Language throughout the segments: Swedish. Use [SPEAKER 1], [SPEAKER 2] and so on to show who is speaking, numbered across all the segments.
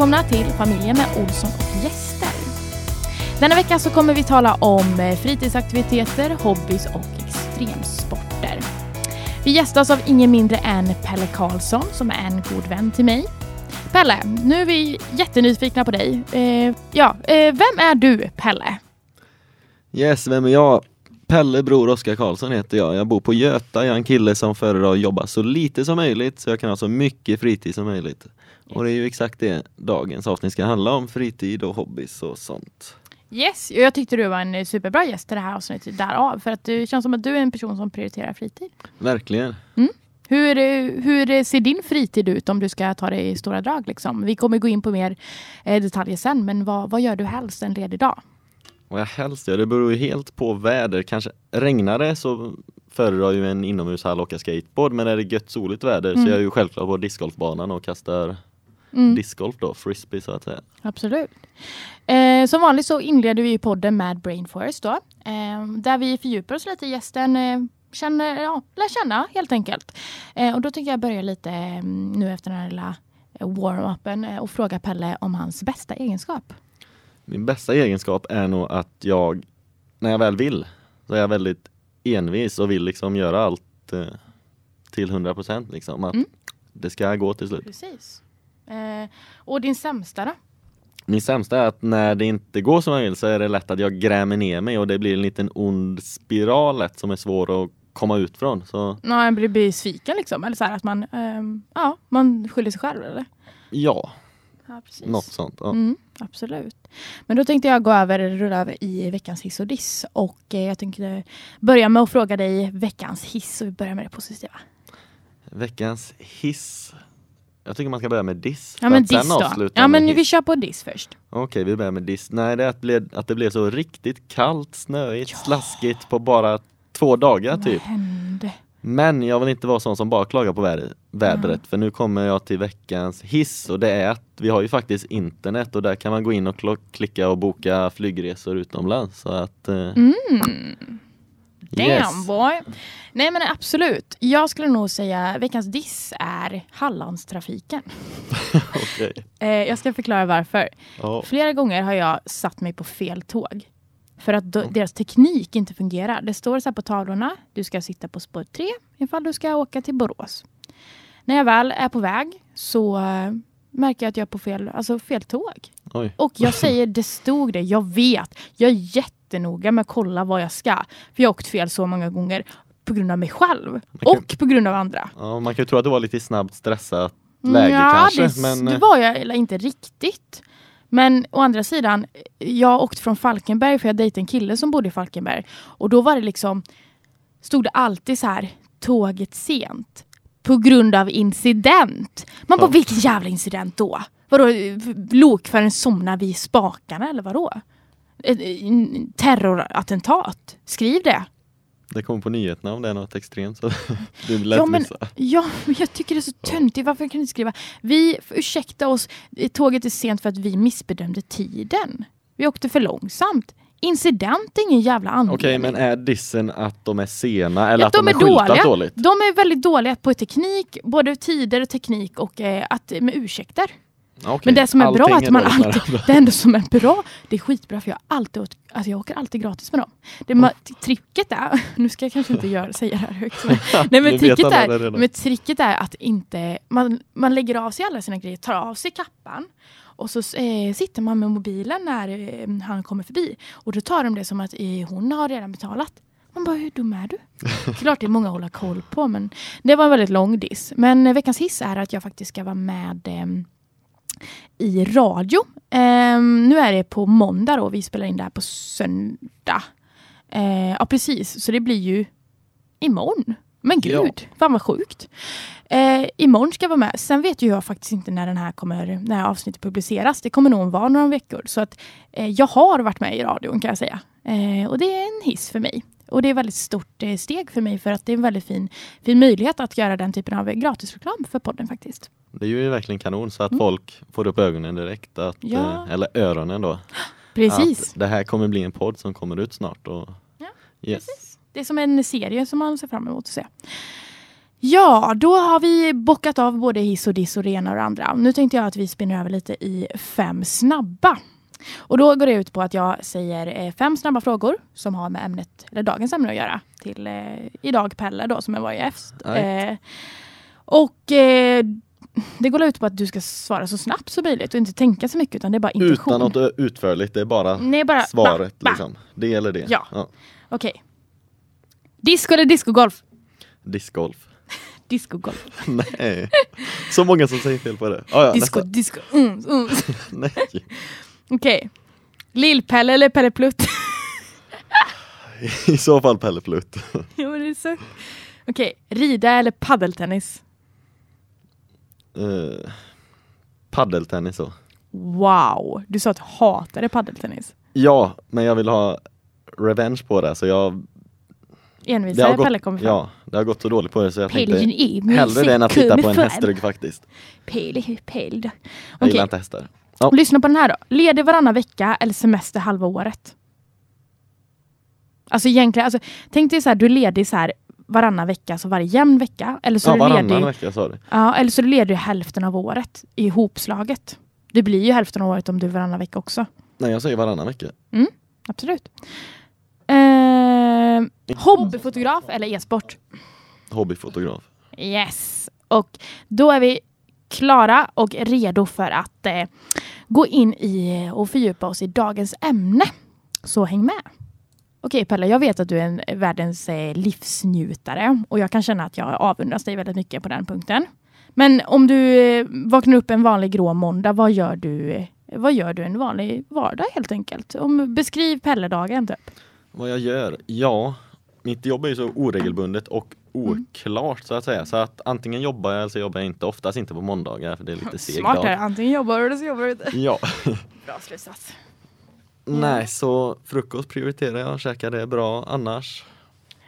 [SPEAKER 1] Välkomna till familjen med Olsson och gäster. Denna vecka så kommer vi tala om eh, fritidsaktiviteter, hobbys och extremsporter. Vi gästas av ingen mindre än Pelle Karlsson som är en god vän till mig. Pelle, nu är vi jättenyfikna på dig. Eh, ja, eh, vem är du Pelle?
[SPEAKER 2] Yes, vem är jag? Pelle Bror Oskar Karlsson heter jag. Jag bor på Göta. Jag är en kille som föredrar att jobba så lite som möjligt så jag kan ha så mycket fritid som möjligt. Och det är ju exakt det dagens avsnitt ska handla om, fritid och hobbys och sånt.
[SPEAKER 1] Yes, jag tyckte du var en superbra gäst till det här avsnittet därav. För att det känns som att du är en person som prioriterar fritid.
[SPEAKER 2] Verkligen.
[SPEAKER 1] Hur, hur ser din fritid ut om du ska ta det i stora drag? Liksom? Vi kommer gå in på mer eh, detaljer sen, men vad, vad gör du helst en ledig dag?
[SPEAKER 2] Vad jag helst gör, det beror ju helt på väder. Kanske regnar det så föredrar ju en inomhushall åka skateboard men är det gött soligt väder
[SPEAKER 1] Mm.
[SPEAKER 2] så jag är ju självklart på discgolfbanan och kastar
[SPEAKER 1] Mm.
[SPEAKER 2] discgolf då, frisbee så att säga.
[SPEAKER 1] Absolut. Eh, som vanligt så inleder vi podden med Brainforest då, eh, där vi fördjupar oss lite i gästen, eh, känner, ja, lär känna helt enkelt. Eh, och då tänker jag börja lite eh, nu efter den här lilla warm-upen eh, och fråga Pelle om hans bästa egenskap.
[SPEAKER 2] Min bästa egenskap är nog att jag, när jag väl vill, så är jag väldigt envis och vill liksom göra allt eh, till 100% liksom. Att
[SPEAKER 1] Mm.
[SPEAKER 2] det ska gå till slut.
[SPEAKER 1] Precis. Eh, och din sämsta då?
[SPEAKER 2] Min sämsta är att när det inte går som jag vill så är det lätt att jag grämer ner mig och det blir en liten ond spiral lätt som är svår att komma ut från. Så
[SPEAKER 1] Ja, jag blir besviken liksom. Eller så här att man, ehm, ja, man skyller sig själv eller?
[SPEAKER 2] ja,
[SPEAKER 1] Ja, precis.
[SPEAKER 2] något sånt. Ja.
[SPEAKER 1] Mm, absolut. Men då tänkte jag gå över, rulla över i veckans hiss och diss. Och eh, jag tänkte börja med att fråga dig veckans hiss och vi börjar med det positiva.
[SPEAKER 2] Veckans hiss. Jag tycker man ska börja med diss.
[SPEAKER 1] Ja men diss då. Ja men vi kör på diss först.
[SPEAKER 2] Okej, vi börjar med diss. Nej, det är att, ble, att det blev så riktigt kallt, snöigt, slaskigt på bara två dagar
[SPEAKER 1] Vad
[SPEAKER 2] typ.
[SPEAKER 1] hände?
[SPEAKER 2] Men jag vill inte vara sån som bara klagar på vädret för nu kommer jag till veckans hiss och det är att vi har ju faktiskt internet och där kan man gå in och klicka och boka flygresor utomlands. Så att, eh,
[SPEAKER 1] Mm. Damn
[SPEAKER 2] yes.
[SPEAKER 1] boy. Nej men absolut. Jag skulle nog säga veckans diss är Hallandstrafiken.
[SPEAKER 2] Okej.
[SPEAKER 1] Eh, jag ska förklara varför.
[SPEAKER 2] Ja.
[SPEAKER 1] Flera gånger har jag satt mig på fel tåg. För att då, deras teknik inte fungerar. Det står så här på tavlorna. Du ska sitta på spår 3 ifall du ska åka till Borås. När jag väl är på väg så eh, märker jag att jag är på fel, alltså fel tåg.
[SPEAKER 2] Oj.
[SPEAKER 1] Och jag säger, det stod det. Jag vet. Jag är jättenoga med att kolla vad jag ska. För jag har åkt fel så många gånger. På grund av mig själv.
[SPEAKER 2] kan-
[SPEAKER 1] Och på grund av andra.
[SPEAKER 2] Ja, man kan ju tro att det var lite snabbt stressat läge
[SPEAKER 1] Ja,
[SPEAKER 2] kanske.
[SPEAKER 1] det,
[SPEAKER 2] men,
[SPEAKER 1] det
[SPEAKER 2] eh,
[SPEAKER 1] var jag eller inte riktigt. Men å andra sidan, jag har åkt från Falkenberg för jag dejtade en kille som bodde i Falkenberg. Och då var det liksom, stod det alltid så här, tåget sent. På grund av incident. Man bara,
[SPEAKER 2] Ja.
[SPEAKER 1] vilken jävla incident då? Vadå, lokföraren somnar vid spakarna eller vadå? Terrorattentat? Skriv det.
[SPEAKER 2] det kommer på nyheterna om det är något extremt så det är lätt
[SPEAKER 1] Ja, men-
[SPEAKER 2] missa.
[SPEAKER 1] Ja, men jag tycker det är så töntigt. Varför kan du inte skriva? Vi, ursäkta oss, tåget är sent för att vi missbedömde tiden. Vi åkte för långsamt. Incident är ingen jävla anledning.
[SPEAKER 2] Okej, men är dissen att de är sena eller
[SPEAKER 1] Ja,
[SPEAKER 2] att de,
[SPEAKER 1] de
[SPEAKER 2] är
[SPEAKER 1] är dåliga.
[SPEAKER 2] dåligt?
[SPEAKER 1] De är väldigt dåliga på teknik, både tider och teknik och eh, att, med ursäkter.
[SPEAKER 2] Okej.
[SPEAKER 1] Men det som är bra
[SPEAKER 2] Allting
[SPEAKER 1] är att man alltid, det enda som är bra, det är skitbra för jag alltid åt, alltså jag åker alltid gratis med dem. Det ma- tricket är, nu ska jag kanske inte göra, säga det här högt, nej men tricket är, men tricket är att inte, man, man lägger av sig alla sina grejer, tar av sig kappan och så eh, sitter man med mobilen när eh, han kommer förbi och då tar de det som att eh, hon har redan betalat. Man bara, hur dum är du? Klart det är många att hålla koll på, men det var en väldigt lång diss. Men eh, veckans hiss är att jag faktiskt ska vara med ehm, i radio. Ehm, nu är det på måndag då, vi spelar in det här på söndag. Eh, ja precis, så det blir ju imorgon. Men gud,
[SPEAKER 2] Ja.
[SPEAKER 1] fan vad sjukt. Eh, imorgon ska jag vara med. Sen vet ju jag faktiskt inte när den här kommer, när här avsnittet publiceras. Det kommer nog vara några veckor. Så att eh, jag har varit med i radion kan jag säga. Eh, och det är en hiss för mig. Och det är ett väldigt stort eh, steg för mig för att det är en väldigt fin, fin möjlighet att göra den typen av gratisreklam för podden faktiskt.
[SPEAKER 2] Det är ju verkligen kanon så att
[SPEAKER 1] Mm.
[SPEAKER 2] folk får upp ögonen direkt. Att,
[SPEAKER 1] Ja.
[SPEAKER 2] eh, eller öronen då.
[SPEAKER 1] Precis.
[SPEAKER 2] Att det här kommer bli en podd som kommer ut snart. Och,
[SPEAKER 1] Ja,
[SPEAKER 2] yes.
[SPEAKER 1] Det är som en serie som man ser fram emot att se. Ja, då har vi bockat av både hiss och diss och det ena och det andra. Nu tänkte jag att vi spinner över lite i fem snabba. Och då går det ut på att jag säger eh, fem snabba frågor som har med ämnet, eller dagens ämne att göra. Till eh, idag Pelle då som är vår gäst. Eh, och eh, det går ut på att du ska svara så snabbt som möjligt och inte tänka så mycket utan det är bara intuition.
[SPEAKER 2] Utan något utförligt, det är bara
[SPEAKER 1] Nej, bara
[SPEAKER 2] svaret
[SPEAKER 1] ba, ba.
[SPEAKER 2] liksom. Det eller det.
[SPEAKER 1] Ja. Okej. Disco eller discogolf?
[SPEAKER 2] Discgolf.
[SPEAKER 1] Discogolf.
[SPEAKER 2] Nej. Så många som säger fel på det. Ah, ja,
[SPEAKER 1] Disco,
[SPEAKER 2] nästa.
[SPEAKER 1] disco. Mm, mm.
[SPEAKER 2] Nej.
[SPEAKER 1] Okej. Lill-Pelle eller Pelle Plutt?
[SPEAKER 2] I så fall Pelle Plutt.
[SPEAKER 1] men det är så. Okej. Rida eller paddeltennis?
[SPEAKER 2] Uh, paddeltennis så.
[SPEAKER 1] Wow. Du sa att du hatade paddeltennis.
[SPEAKER 2] Ja, men jag vill ha revenge på det så jag det
[SPEAKER 1] Envisare Pelle
[SPEAKER 2] gått,
[SPEAKER 1] kommer fram.
[SPEAKER 2] ja, det har gått så dåligt på det så jag
[SPEAKER 1] Pelle
[SPEAKER 2] tänkte hellre det än att sitta på en hästrygg faktiskt.
[SPEAKER 1] Pelle, Pelle.
[SPEAKER 2] Jag
[SPEAKER 1] Okej.
[SPEAKER 2] gillar inte hästar. Ja.
[SPEAKER 1] Lyssna på den här då. Ledig varannan vecka eller semester halva året? Alltså egentligen, alltså, tänk dig så här, du är ledig så här varannan vecka, alltså varje jämn vecka. Eller så
[SPEAKER 2] Ja, varannan
[SPEAKER 1] ledig,
[SPEAKER 2] vecka sa du.
[SPEAKER 1] ja, eller så är du ledig hälften av året ihopslaget. Det blir ju hälften av året om du är varannan vecka också.
[SPEAKER 2] Nej, jag säger varannan vecka.
[SPEAKER 1] Absolut. Eh, hobbyfotograf eller e-sport?
[SPEAKER 2] Hobbyfotograf.
[SPEAKER 1] Yes. Och då är vi klara och redo för att eh, gå in i eh, och fördjupa oss i dagens ämne. Så häng med. Okej Pelle, jag vet att du är en eh, världens eh, livsnjutare och jag kan känna att jag avundas dig väldigt mycket på den punkten. Men om du eh, vaknar upp en vanlig grå måndag, vad gör du? Eh, vad gör du en vanlig vardag helt enkelt? Om, beskriv Pelle-dagen typ.
[SPEAKER 2] Vad jag gör? Ja, mitt jobb är ju så oregelbundet och oklart så att säga. Så att antingen jobbar jag eller så jobbar jag inte. Oftast inte på måndagar för det är lite seg
[SPEAKER 1] Smart
[SPEAKER 2] dag.
[SPEAKER 1] här, antingen jobbar du eller så jobbar du inte.
[SPEAKER 2] Ja.
[SPEAKER 1] Bra slutsats.
[SPEAKER 2] Nej, så frukost prioriterar jag. Käkar det bra annars.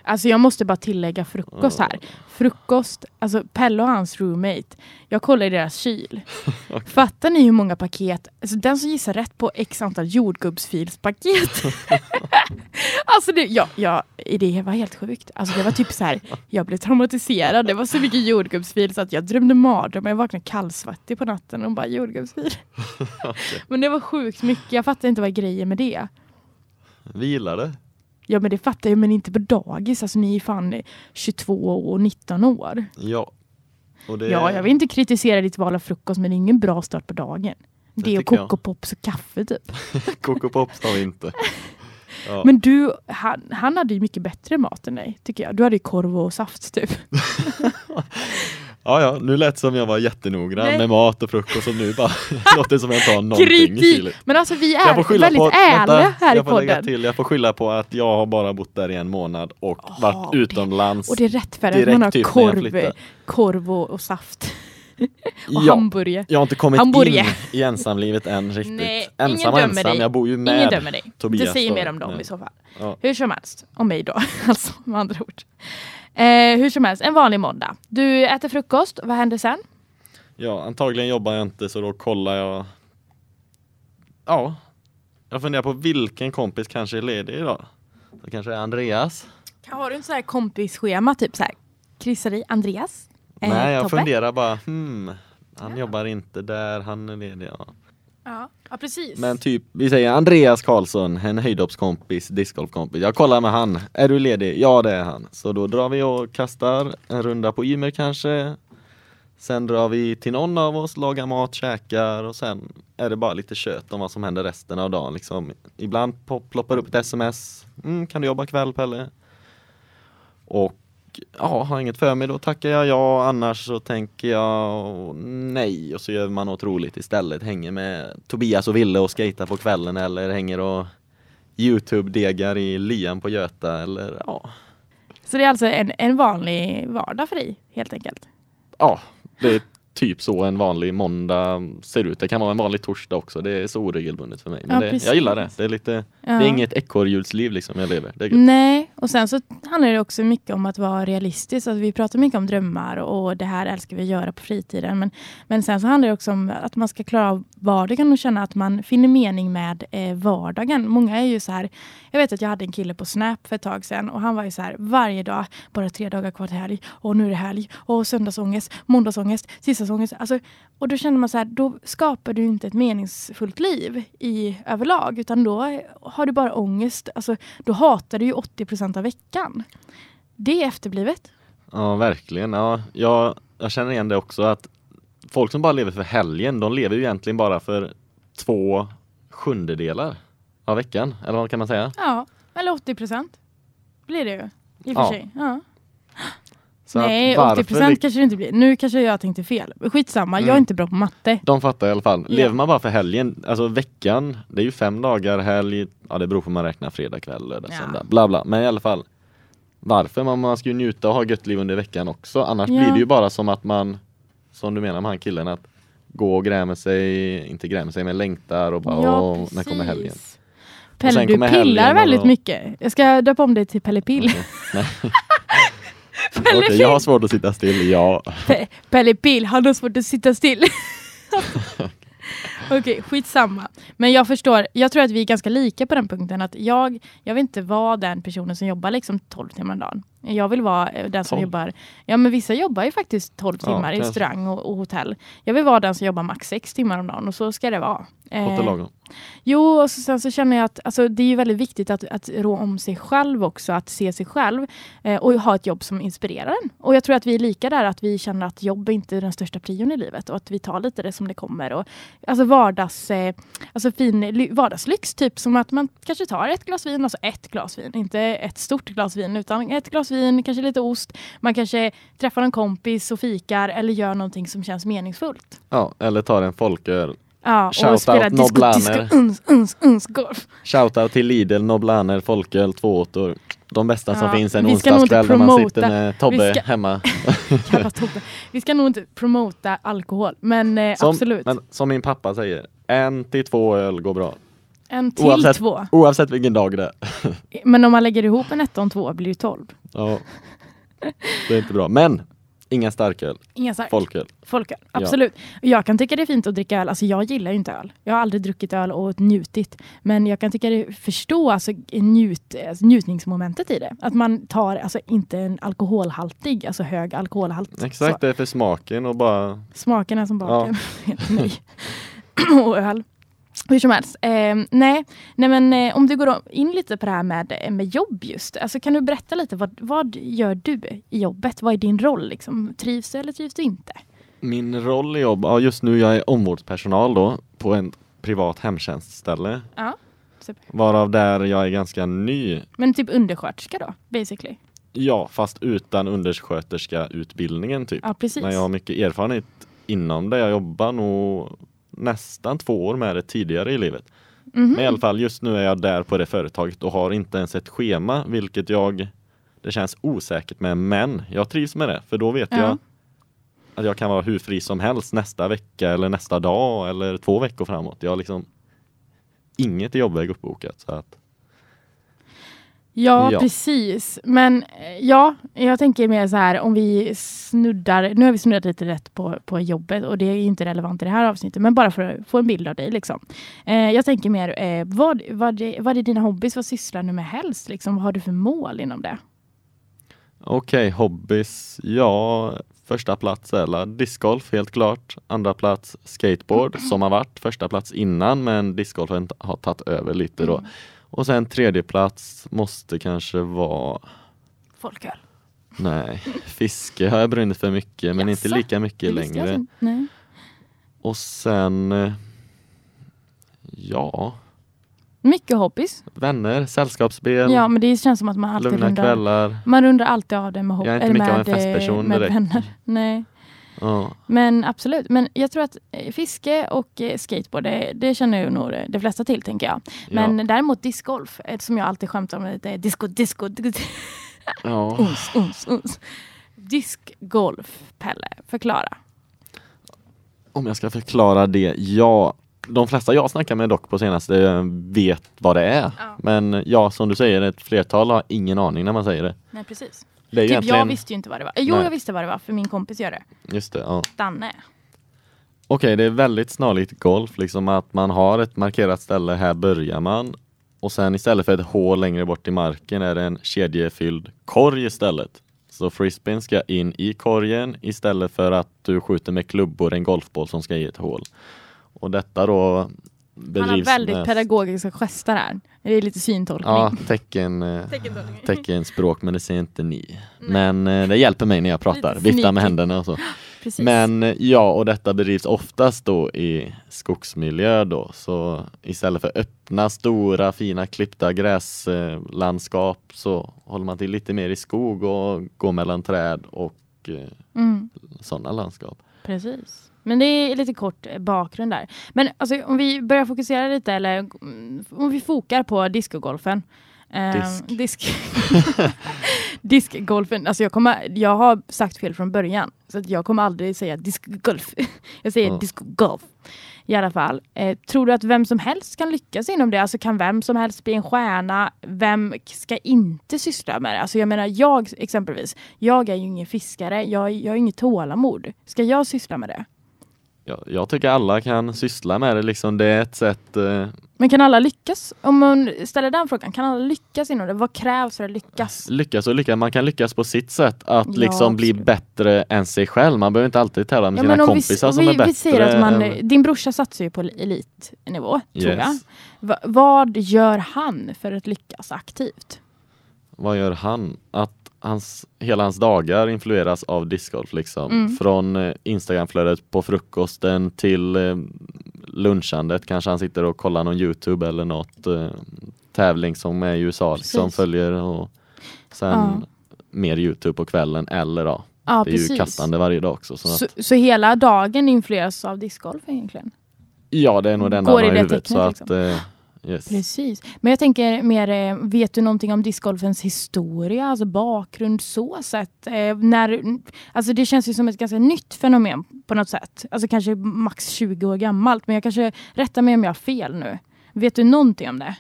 [SPEAKER 1] Alltså jag måste bara tillägga frukost här. Frukost, alltså Pelle och hans roommate. Jag kollar i deras kyl. Fattar ni hur många paket, alltså den som gissar rätt på x antal jordgubbsfilspaket. alltså det, ja, ja, det var helt sjukt. Alltså det var typ så här, jag blev traumatiserad. Det var så mycket jordgubbsfil så att jag drömde mardrömmar. Jag vaknade kallsvettig på natten och bara jordgubbsfil. Men det var sjukt mycket. Jag fattar inte vad grejen med det.
[SPEAKER 2] Vi gillar det.
[SPEAKER 1] Ja men det fattar jag, men inte på dagis. Alltså ni är fan 22 och 19 år.
[SPEAKER 2] Ja. Och det,
[SPEAKER 1] Ja, jag vill inte kritisera ditt val av frukost, men det är ingen bra start på dagen. Det, är
[SPEAKER 2] tycker jag.
[SPEAKER 1] Coco Pops och kaffe typ.
[SPEAKER 2] Coco Pops har vi inte. Ja.
[SPEAKER 1] Men du, han, han hade ju mycket bättre mat än dig, tycker jag. Du hade ju korv och saft typ.
[SPEAKER 2] ja, ja, nu lät som jag var jättenoggrann
[SPEAKER 1] Nej.
[SPEAKER 2] med mat och frukost och nu bara låter som jag tar någonting i
[SPEAKER 1] Kritik!
[SPEAKER 2] kylen.
[SPEAKER 1] Men alltså vi är väldigt
[SPEAKER 2] på,
[SPEAKER 1] ärliga
[SPEAKER 2] vänta,
[SPEAKER 1] här i podden.
[SPEAKER 2] till, jag får skylla på att jag har bara bott där i en månad och
[SPEAKER 1] Jaha,
[SPEAKER 2] varit utomlands.
[SPEAKER 1] Och det är rätt för att man har
[SPEAKER 2] typ
[SPEAKER 1] korv, korv och, och saft. och
[SPEAKER 2] ja,
[SPEAKER 1] hamburgare.
[SPEAKER 2] jag har inte kommit
[SPEAKER 1] Hamburgare.
[SPEAKER 2] in i ensamlivet än riktigt.
[SPEAKER 1] Nej,
[SPEAKER 2] ensam ensam,
[SPEAKER 1] dig.
[SPEAKER 2] jag bor ju med
[SPEAKER 1] Ingen dömer dig.
[SPEAKER 2] Tobias.
[SPEAKER 1] det säger mer om dem
[SPEAKER 2] Nej.
[SPEAKER 1] i så fall.
[SPEAKER 2] Ja.
[SPEAKER 1] Hur som helst, om mig då. alltså med andra ord. Eh, hur som helst, en vanlig måndag. Du äter frukost, vad händer sen?
[SPEAKER 2] Ja, antagligen jobbar jag inte så då kollar jag. Ja, jag funderar på vilken kompis kanske är ledig idag. Det kanske är Andreas.
[SPEAKER 1] Har du en sån här kompisschema, typ så här, kryssar i Andreas? Eh,
[SPEAKER 2] Nej, jag
[SPEAKER 1] Tobbe?
[SPEAKER 2] funderar bara, hmm, han jobbar inte där, han är ledig. Ja.
[SPEAKER 1] Ja. ja, precis.
[SPEAKER 2] Men typ, vi säger Andreas Karlsson, en höjdhoppskompis, discgolfkompis. Jag kollar med han. Är du ledig? Ja, det är han. Så då drar vi och kastar en runda på Ymer kanske. Sen drar vi till någon av oss, lagar mat, käkar och sen är det bara lite kött om vad som händer resten av dagen. Liksom. Ibland pop- ploppar upp ett sms. Mm, kan du jobba kväll Pelle? Och ja, har inget för mig då tackar jag ja, annars så tänker jag nej och så gör man något roligt istället. Hänger med Tobias och Ville och skejtar på kvällen eller hänger och Youtube-degar i lyan på Göta eller ja.
[SPEAKER 1] Så det är alltså en, en vanlig vardag för dig, helt enkelt?
[SPEAKER 2] Ja, det är typ så en vanlig måndag ser ut. Det kan vara en vanlig torsdag också. Det är så oregelbundet för mig. Men
[SPEAKER 1] Ja,
[SPEAKER 2] det, jag gillar det. Det är lite,
[SPEAKER 1] Ja.
[SPEAKER 2] det är inget ekorrhjulsliv liksom jag lever.
[SPEAKER 1] Nej, och sen så handlar det också mycket om att vara realistisk. Alltså vi pratar mycket om drömmar och det här älskar vi att göra på fritiden. Men, men sen så handlar det också om att man ska klara av vardagen och känna att man finner mening med eh, vardagen. Många är ju så här, jag vet att jag hade en kille på Snap för ett tag sedan och han var ju så här varje dag, bara tre dagar kvar till helg och nu är det helg och söndagsångest, måndagsångest, tisdagsångest. Alltså, och då känner man så här, då skapar du inte ett meningsfullt liv i överlag utan då har du bara ångest. Alltså, då hatar du ju 80 procent av veckan. Det är efterblivet.
[SPEAKER 2] Ja, verkligen. Ja, jag, jag känner igen det också att folk som bara lever för helgen, de lever ju egentligen bara för två sjundedelar av veckan. Eller vad kan man säga?
[SPEAKER 1] Ja, eller 80 procent blir det ju. I och för
[SPEAKER 2] Ja.
[SPEAKER 1] sig. Ja.
[SPEAKER 2] Så
[SPEAKER 1] Nej,
[SPEAKER 2] varför
[SPEAKER 1] 80 procent kanske det inte blir. Nu kanske jag tänkte fel. Skitsamma, jag är
[SPEAKER 2] Mm.
[SPEAKER 1] inte bra på matte.
[SPEAKER 2] De fattar i alla fall.
[SPEAKER 1] Ja.
[SPEAKER 2] Lever man bara för helgen, alltså veckan, det är ju fem dagar helg, ja det beror på hur man räknar fredag kväll, lördag,
[SPEAKER 1] Ja.
[SPEAKER 2] söndag, bla bla. Men i alla fall, varför? Man, man ska ju njuta och ha gött liv under veckan också. Annars
[SPEAKER 1] Ja.
[SPEAKER 2] blir det ju bara som att man, som du menar med han killen, att gå och grämer sig, inte grämer sig, men längtar och bara åh, när kommer helgen?
[SPEAKER 1] Pelle, du pillar
[SPEAKER 2] och
[SPEAKER 1] väldigt
[SPEAKER 2] då-
[SPEAKER 1] mycket. Jag ska döpa om dig till Pelle Pill.
[SPEAKER 2] Okej, nej. Okej, jag har svårt att sitta still, ja.
[SPEAKER 1] Pe- Pelle Pill, han har svårt att sitta still. Okej, skitsamma. Men jag förstår, jag tror att vi är ganska lika på den punkten. Att jag, jag vill inte vara den personen som jobbar liksom 12 timmar om dagen. Jag vill vara eh, den som
[SPEAKER 2] 12?
[SPEAKER 1] jobbar, ja men vissa jobbar ju faktiskt 12
[SPEAKER 2] Ja,
[SPEAKER 1] timmar i restaurang och, och hotell. Jag vill vara den som jobbar max 6 timmar om dagen och så ska det vara. Eh. Jo, och så, sen så känner jag att alltså, det är väldigt viktigt att, att rå om sig själv också, att se sig själv eh, och ha ett jobb som inspirerar en. Och jag tror att vi är lika där, att vi känner att jobb är inte den största prion i livet och att vi tar lite det som det kommer. Och, alltså vardags, eh, alltså fin vardagslyx, typ som att man kanske tar ett glas vin, alltså ett glas vin, inte ett stort glas vin, utan ett glas vin, kanske lite ost. Man kanske träffar en kompis och fikar eller gör någonting som känns meningsfullt.
[SPEAKER 2] Ja, eller tar en folköl.
[SPEAKER 1] Ja, och
[SPEAKER 2] Shoutout
[SPEAKER 1] spela disco, disco, uns, uns, uns, golf.
[SPEAKER 2] Shoutout till Lidl, Noblaner, folköl, tvååtor. De bästa som
[SPEAKER 1] Ja,
[SPEAKER 2] finns en onsdagskväll när man sitter med Tobbe
[SPEAKER 1] ska-
[SPEAKER 2] hemma.
[SPEAKER 1] Tobbe. Vi ska nog inte promota alkohol, men eh,
[SPEAKER 2] Som,
[SPEAKER 1] absolut.
[SPEAKER 2] Men som min pappa säger, en till två öl går bra.
[SPEAKER 1] en till
[SPEAKER 2] oavsett-
[SPEAKER 1] två.
[SPEAKER 2] Oavsett vilken dag det är.
[SPEAKER 1] Men om man lägger ihop en etta och en tvåa blir det tolv.
[SPEAKER 2] Ja. Det är inte bra. Men inga starköl,
[SPEAKER 1] Inga stark.
[SPEAKER 2] folköl.
[SPEAKER 1] Folköl. Absolut. Jag kan tycka det är fint att dricka öl. Alltså jag gillar ju inte öl. Jag har aldrig druckit öl och njutit. Men jag kan tycka det förstå alltså, njut, alltså, njutningsmomentet i det. Att man tar alltså inte en alkoholhaltig, alltså hög alkoholhalt.
[SPEAKER 2] Exakt, det är för smaken och bara
[SPEAKER 1] Så, smaken är som baken. Nej. och öl. Hur som helst. Eh, nej, nej, men eh, om du går in lite på det här med, eh, med jobb just. Alltså, kan du berätta lite, vad, vad gör du i jobbet? Vad är din roll? Liksom? Trivs du eller trivs du inte?
[SPEAKER 2] min roll i jobb. Ja, just nu jag är omvårdspersonal då på en privat hemtjänstställe.
[SPEAKER 1] Ja. Super.
[SPEAKER 2] Varav där jag är ganska ny.
[SPEAKER 1] Men typ undersköterska då, basically?
[SPEAKER 2] Ja, fast utan undersköterska utbildningen typ.
[SPEAKER 1] Ja, precis.
[SPEAKER 2] Men jag har mycket erfarenhet inom det. Jag jobbar nog nästan två år med det tidigare i livet.
[SPEAKER 1] Mhm.
[SPEAKER 2] Men i alla fall just nu är jag där på det företaget och har inte ens ett schema, vilket jag det känns osäkert med, men jag trivs med det, för då vet
[SPEAKER 1] Ja.
[SPEAKER 2] jag att jag kan vara hur fri som helst nästa vecka eller nästa dag eller två veckor framåt. Jag har liksom inget i jobbväg uppbokat. Så att,
[SPEAKER 1] Ja,
[SPEAKER 2] Ja.
[SPEAKER 1] precis. Men eh, ja, jag tänker mer så här om vi snuddar, nu har vi snuddat lite rätt på, på jobbet och det är inte relevant i det här avsnittet, men bara för att få en bild av dig. Liksom. Eh, jag tänker mer, eh, vad, vad, är- vad är dina hobbys? Vad sysslar du med helst? Liksom? Vad har du för mål inom det?
[SPEAKER 2] Okej, hobbys. Ja, första plats är discgolf helt klart. Andra plats skateboard som har varit första plats innan men discgolfen har tagit över lite då.
[SPEAKER 1] Mm.
[SPEAKER 2] Och sen tredje plats måste kanske vara
[SPEAKER 1] Folköl.
[SPEAKER 2] Nej, fiske har jag brunnit för mycket men inte
[SPEAKER 1] Jaså?
[SPEAKER 2] lika mycket längre.
[SPEAKER 1] inte. Nej.
[SPEAKER 2] Och sen eh, Ja,
[SPEAKER 1] Mycket hobbys.
[SPEAKER 2] vänner, sällskapsspel,
[SPEAKER 1] Ja, men det känns som att man alltid
[SPEAKER 2] lugna
[SPEAKER 1] rundar,
[SPEAKER 2] kvällar.
[SPEAKER 1] man rundar alltid av det med, hopp,
[SPEAKER 2] Jag är inte mycket av en festperson
[SPEAKER 1] eh, med
[SPEAKER 2] direkt.
[SPEAKER 1] vänner. Nej.
[SPEAKER 2] Ja.
[SPEAKER 1] Men absolut, men jag tror att eh, fiske och eh, skateboard, det, det känner ju nog de flesta till tänker jag. Men
[SPEAKER 2] ja.
[SPEAKER 1] däremot discgolf, eh, som jag alltid skämtar om, är disco, disco, disco
[SPEAKER 2] ja.
[SPEAKER 1] uns, uns, uns. Discgolf, Pelle, förklara.
[SPEAKER 2] Om jag ska förklara det, ja. de flesta jag snackar med dock på senaste vet vad det är.
[SPEAKER 1] Ja.
[SPEAKER 2] Men ja, som du säger, ett flertal har ingen aning när man säger det.
[SPEAKER 1] Nej precis.
[SPEAKER 2] Det är
[SPEAKER 1] Typ
[SPEAKER 2] egentligen...
[SPEAKER 1] jag visste ju inte vad det var. Jo
[SPEAKER 2] Nej.
[SPEAKER 1] jag visste vad det var för min kompis gör det.
[SPEAKER 2] Just det, ja.
[SPEAKER 1] Danne.
[SPEAKER 2] Okej, det är väldigt snarlikt golf, liksom att man har ett markerat ställe, här börjar man. Och sen istället för ett hål längre bort i marken är det en kedjefylld korg istället. Så frisbeen ska in i korgen istället för att du skjuter med klubbor en golfboll som ska i ett hål. Och detta då
[SPEAKER 1] Han har väldigt
[SPEAKER 2] med
[SPEAKER 1] pedagogiska gester här. Det är lite syntolkning.
[SPEAKER 2] ja, tecken, eh, teckenspråk, men det ser inte ni. Men eh, det hjälper mig när jag pratar, vifta med händerna och så.
[SPEAKER 1] Precis.
[SPEAKER 2] Men eh, ja, och detta bedrivs oftast då i skogsmiljö då. Så istället för öppna, stora, fina klippta gräslandskap så håller man till lite mer i skog och går mellan träd och
[SPEAKER 1] Mm,
[SPEAKER 2] sådana landskap.
[SPEAKER 1] precis. Men det är lite kort eh, bakgrund där. Men alltså, om vi börjar fokusera lite, eller mm, om vi fokar på discogolfen. Eh,
[SPEAKER 2] Disk.
[SPEAKER 1] disk. Diskgolfen, alltså jag, kommer, jag har sagt fel från början. Så att jag kommer aldrig säga discgolf. Jag säger
[SPEAKER 2] Ja.
[SPEAKER 1] discgolf. I alla fall. Eh, tror du att vem som helst kan lyckas inom det? Alltså kan vem som helst bli en stjärna? Vem ska inte syssla med det? Alltså jag menar jag exempelvis. Jag är ju ingen fiskare. Jag, jag har inget tålamod. Ska jag syssla med det?
[SPEAKER 2] Ja, jag tycker alla kan syssla med det, liksom. det är ett sätt eh,
[SPEAKER 1] Men kan alla lyckas? Om man ställer den frågan, kan alla lyckas inom det? Vad krävs för att lyckas?
[SPEAKER 2] lyckas och lyckas. Man kan lyckas på sitt sätt att
[SPEAKER 1] Ja,
[SPEAKER 2] liksom bli bättre än sig själv. Man behöver inte alltid tävla med sina
[SPEAKER 1] om vi,
[SPEAKER 2] kompisar
[SPEAKER 1] om
[SPEAKER 2] som
[SPEAKER 1] vi,
[SPEAKER 2] är bättre.
[SPEAKER 1] vi säger att man,
[SPEAKER 2] än-
[SPEAKER 1] din brorsa satsar ju på elitnivå, tror jag.
[SPEAKER 2] Yes.
[SPEAKER 1] Va, vad gör han för att lyckas aktivt?
[SPEAKER 2] Vad gör han? Att hans, hela hans dagar influeras av discgolf liksom.
[SPEAKER 1] Mm.
[SPEAKER 2] Från eh, Instagramflödet på frukosten till eh, lunchandet. Kanske han sitter och kollar någon Youtube eller något eh, tävling som är i USA som
[SPEAKER 1] Precis.
[SPEAKER 2] följer och sen
[SPEAKER 1] Ja.
[SPEAKER 2] mer Youtube på kvällen eller ja,
[SPEAKER 1] Ja,
[SPEAKER 2] det är ju
[SPEAKER 1] precis.
[SPEAKER 2] kastande varje dag också. Så
[SPEAKER 1] Så,
[SPEAKER 2] att,
[SPEAKER 1] så hela dagen influeras av discgolf egentligen?
[SPEAKER 2] ja, det är nog det enda han har i
[SPEAKER 1] det
[SPEAKER 2] huvudet. Så att, eh, yes.
[SPEAKER 1] Precis. Men jag tänker mer, eh, vet du någonting om discgolfens historia, alltså bakgrund så sett? Eh, när, alltså det känns ju som ett ganska nytt fenomen på något sätt. Alltså kanske max 20 år gammalt, men jag kanske rättar mig om jag har fel nu. Vet du någonting om det?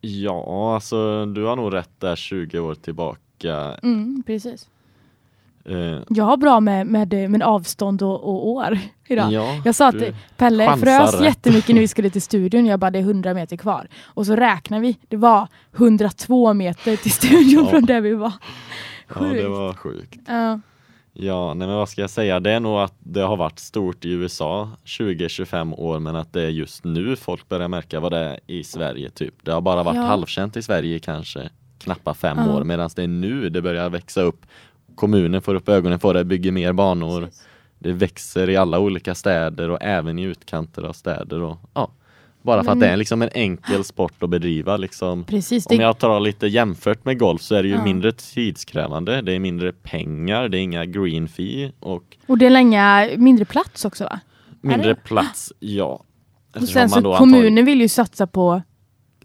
[SPEAKER 2] Ja, alltså du har nog rätt där 20 år tillbaka.
[SPEAKER 1] Mm, precis.
[SPEAKER 2] Eh,
[SPEAKER 1] Jag har bra med, med, med avstånd och, och år idag.
[SPEAKER 2] ja,
[SPEAKER 1] Jag sa att
[SPEAKER 2] du-
[SPEAKER 1] Pelle
[SPEAKER 2] chansar
[SPEAKER 1] frös jättemycket när vi skulle till studion. Jag bara, det är 100 meter kvar. Och så räknar vi. Det var 102 meter till studion
[SPEAKER 2] Ja.
[SPEAKER 1] från där vi var.
[SPEAKER 2] ja, det
[SPEAKER 1] Sjukt.
[SPEAKER 2] var sjukt.
[SPEAKER 1] Ja.
[SPEAKER 2] Ja, nej men vad ska jag säga? Det är nog att det har varit stort i USA 20-25 år men att det är just nu folk börjar märka vad det är i Sverige typ. Det har bara varit
[SPEAKER 1] Ja.
[SPEAKER 2] halvkänt i Sverige kanske knappa fem
[SPEAKER 1] Ja.
[SPEAKER 2] år medan det är nu det börjar växa upp. Kommunen får upp ögonen för det, bygger mer banor.
[SPEAKER 1] Precis.
[SPEAKER 2] Det växer i alla olika städer och även i utkanter av städer. Och, ja, bara för
[SPEAKER 1] Men-
[SPEAKER 2] att det är liksom en enkel sport att bedriva. Liksom.
[SPEAKER 1] Precis.
[SPEAKER 2] Om
[SPEAKER 1] Det,
[SPEAKER 2] jag tar lite jämfört med golf så är det ju
[SPEAKER 1] Ja.
[SPEAKER 2] mindre tidskrävande, det är mindre pengar, det är inga green fee och
[SPEAKER 1] och det är länge mindre plats också va?
[SPEAKER 2] mindre plats, ja.
[SPEAKER 1] Och sen så kommunen
[SPEAKER 2] antagligen-
[SPEAKER 1] vill ju satsa på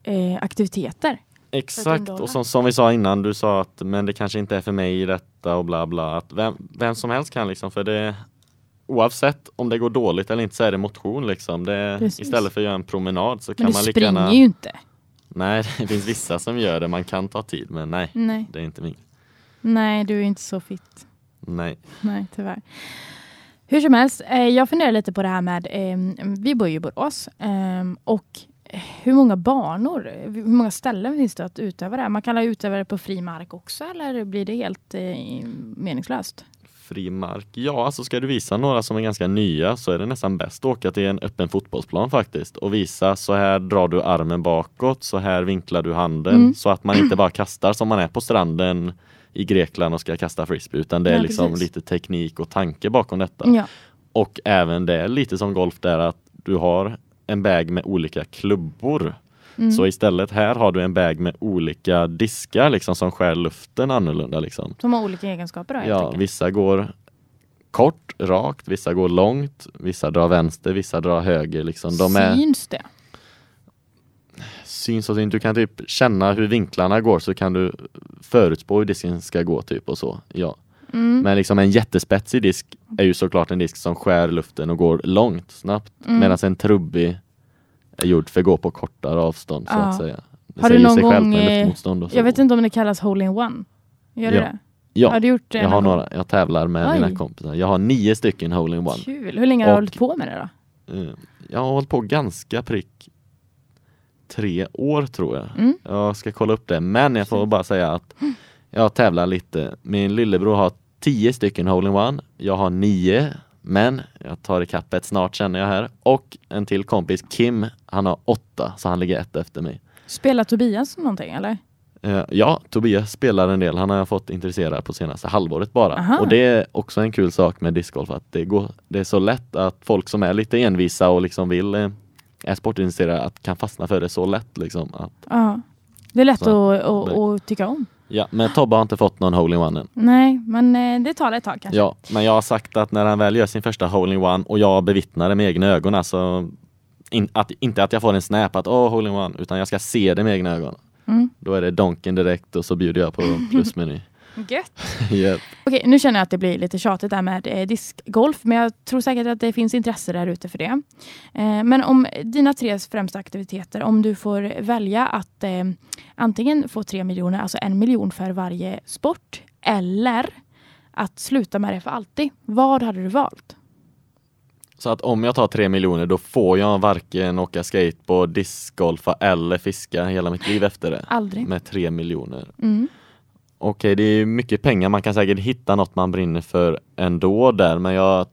[SPEAKER 1] eh, aktiviteter.
[SPEAKER 2] Exakt, och som, som vi sa innan, du sa att men det kanske inte är för mig i detta och bla bla. Att vem, vem som helst kan liksom, för det Oavsett om det går dåligt eller inte så är det motion liksom. Det, istället för att göra en promenad så
[SPEAKER 1] Men
[SPEAKER 2] kan
[SPEAKER 1] du
[SPEAKER 2] man lika
[SPEAKER 1] springer
[SPEAKER 2] gärna
[SPEAKER 1] ju inte.
[SPEAKER 2] Nej, det finns vissa som gör det, man kan ta tid men nej,
[SPEAKER 1] Nej.
[SPEAKER 2] det är inte min.
[SPEAKER 1] Nej, du är inte så fit.
[SPEAKER 2] Nej.
[SPEAKER 1] Nej, tyvärr. Hur som helst, eh, jag funderar lite på det här med, eh, vi bor ju i Borås eh, och hur många banor, hur många ställen finns det att utöva det här? Man kan utöva det på fri mark också eller blir det helt eh, meningslöst?
[SPEAKER 2] Fri mark. Ja, alltså ska du visa några som är ganska nya så är det nästan bäst att åka till en öppen fotbollsplan faktiskt och visa så här drar du armen bakåt, så här vinklar du handen
[SPEAKER 1] Mm.
[SPEAKER 2] så att man inte bara kastar som man är på stranden i Grekland och ska kasta frisbee utan det är
[SPEAKER 1] Ja,
[SPEAKER 2] liksom lite teknik och tanke bakom detta.
[SPEAKER 1] Ja,
[SPEAKER 2] Och även det är lite som golf där att du har en bag med olika klubbor.
[SPEAKER 1] mm.
[SPEAKER 2] Så istället här har du en bag med olika diskar liksom som skär luften annorlunda liksom.
[SPEAKER 1] som har olika egenskaper då
[SPEAKER 2] Ja, vissa går kort, rakt, vissa går långt, vissa drar vänster, vissa drar höger. Liksom. De är
[SPEAKER 1] Syns det?
[SPEAKER 2] syns och syns. Du kan typ känna hur vinklarna går så kan du förutspå hur disken ska gå typ och så. Ja.
[SPEAKER 1] Mm.
[SPEAKER 2] Men liksom en jättespetsig disk är ju såklart en disk som skär luften och går långt, snabbt.
[SPEAKER 1] Mm.
[SPEAKER 2] Medan en trubbig är gjord för att gå på kortare avstånd så
[SPEAKER 1] Ja.
[SPEAKER 2] att säga. Det
[SPEAKER 1] Har du någon gång, eh. Jag vet inte om det kallas hole in one. Gör
[SPEAKER 2] Ja.
[SPEAKER 1] det?
[SPEAKER 2] Ja,
[SPEAKER 1] Har du gjort det
[SPEAKER 2] jag har
[SPEAKER 1] gång?
[SPEAKER 2] några. Jag tävlar med
[SPEAKER 1] Oj.
[SPEAKER 2] mina kompisar. Jag har nio stycken hole in one.
[SPEAKER 1] Kul. Hur länge har du
[SPEAKER 2] Och-
[SPEAKER 1] hållit på med det då?
[SPEAKER 2] Eh, Jag har hållit på ganska prick tre år tror jag.
[SPEAKER 1] Mm.
[SPEAKER 2] Jag ska kolla upp det. Men jag får bara säga att jag tävlar lite. Min lillebror har tio stycken hole in one. Jag har nio. Men jag tar ikapp ett snart känner jag här. Och en till kompis, Kim, han har åtta. Så han ligger ett efter mig.
[SPEAKER 1] Spelar Tobias någonting eller?
[SPEAKER 2] Eh, Ja, Tobias spelar en del. Han har jag fått intressera på senaste halvåret bara.
[SPEAKER 1] Aha.
[SPEAKER 2] Och det är också en kul sak med discgolf att det, går, det är så lätt att folk som är lite envisa och liksom vill eh, är sportintresserade att kan fastna för det så lätt liksom. Att,
[SPEAKER 1] Ja. Det är lätt att, att, att tycka om.
[SPEAKER 2] Ja, men Tobbe har inte fått någon hole in one än.
[SPEAKER 1] Nej, men eh, det tar ett tag kanske.
[SPEAKER 2] Ja, men jag har sagt att när han väl gör sin första hole in one och jag bevittnar det med egna ögon, alltså in, att, inte att jag får en snap att åh, hole in one, utan jag ska se det med egna ögon.
[SPEAKER 1] Mm.
[SPEAKER 2] Då är det donken direkt och så bjuder jag på plusmeny.
[SPEAKER 1] Gött.
[SPEAKER 2] Yep.
[SPEAKER 1] Okej, nu känner jag att det blir lite tjatigt där med eh, diskgolf, men jag tror säkert att det finns intresse där ute för det. Eh, men om dina tre främsta aktiviteter, om du får välja att eh, antingen få tre miljoner, alltså en miljon för varje sport, eller att sluta med det för alltid. Vad hade du valt?
[SPEAKER 2] Så att om jag tar tre miljoner då får jag varken åka skateboard, discgolfa eller fiska hela mitt liv efter det.
[SPEAKER 1] Aldrig.
[SPEAKER 2] Med tre miljoner.
[SPEAKER 1] Mm.
[SPEAKER 2] Okej, det är mycket pengar. Man kan säkert hitta något man brinner för ändå där, men jag...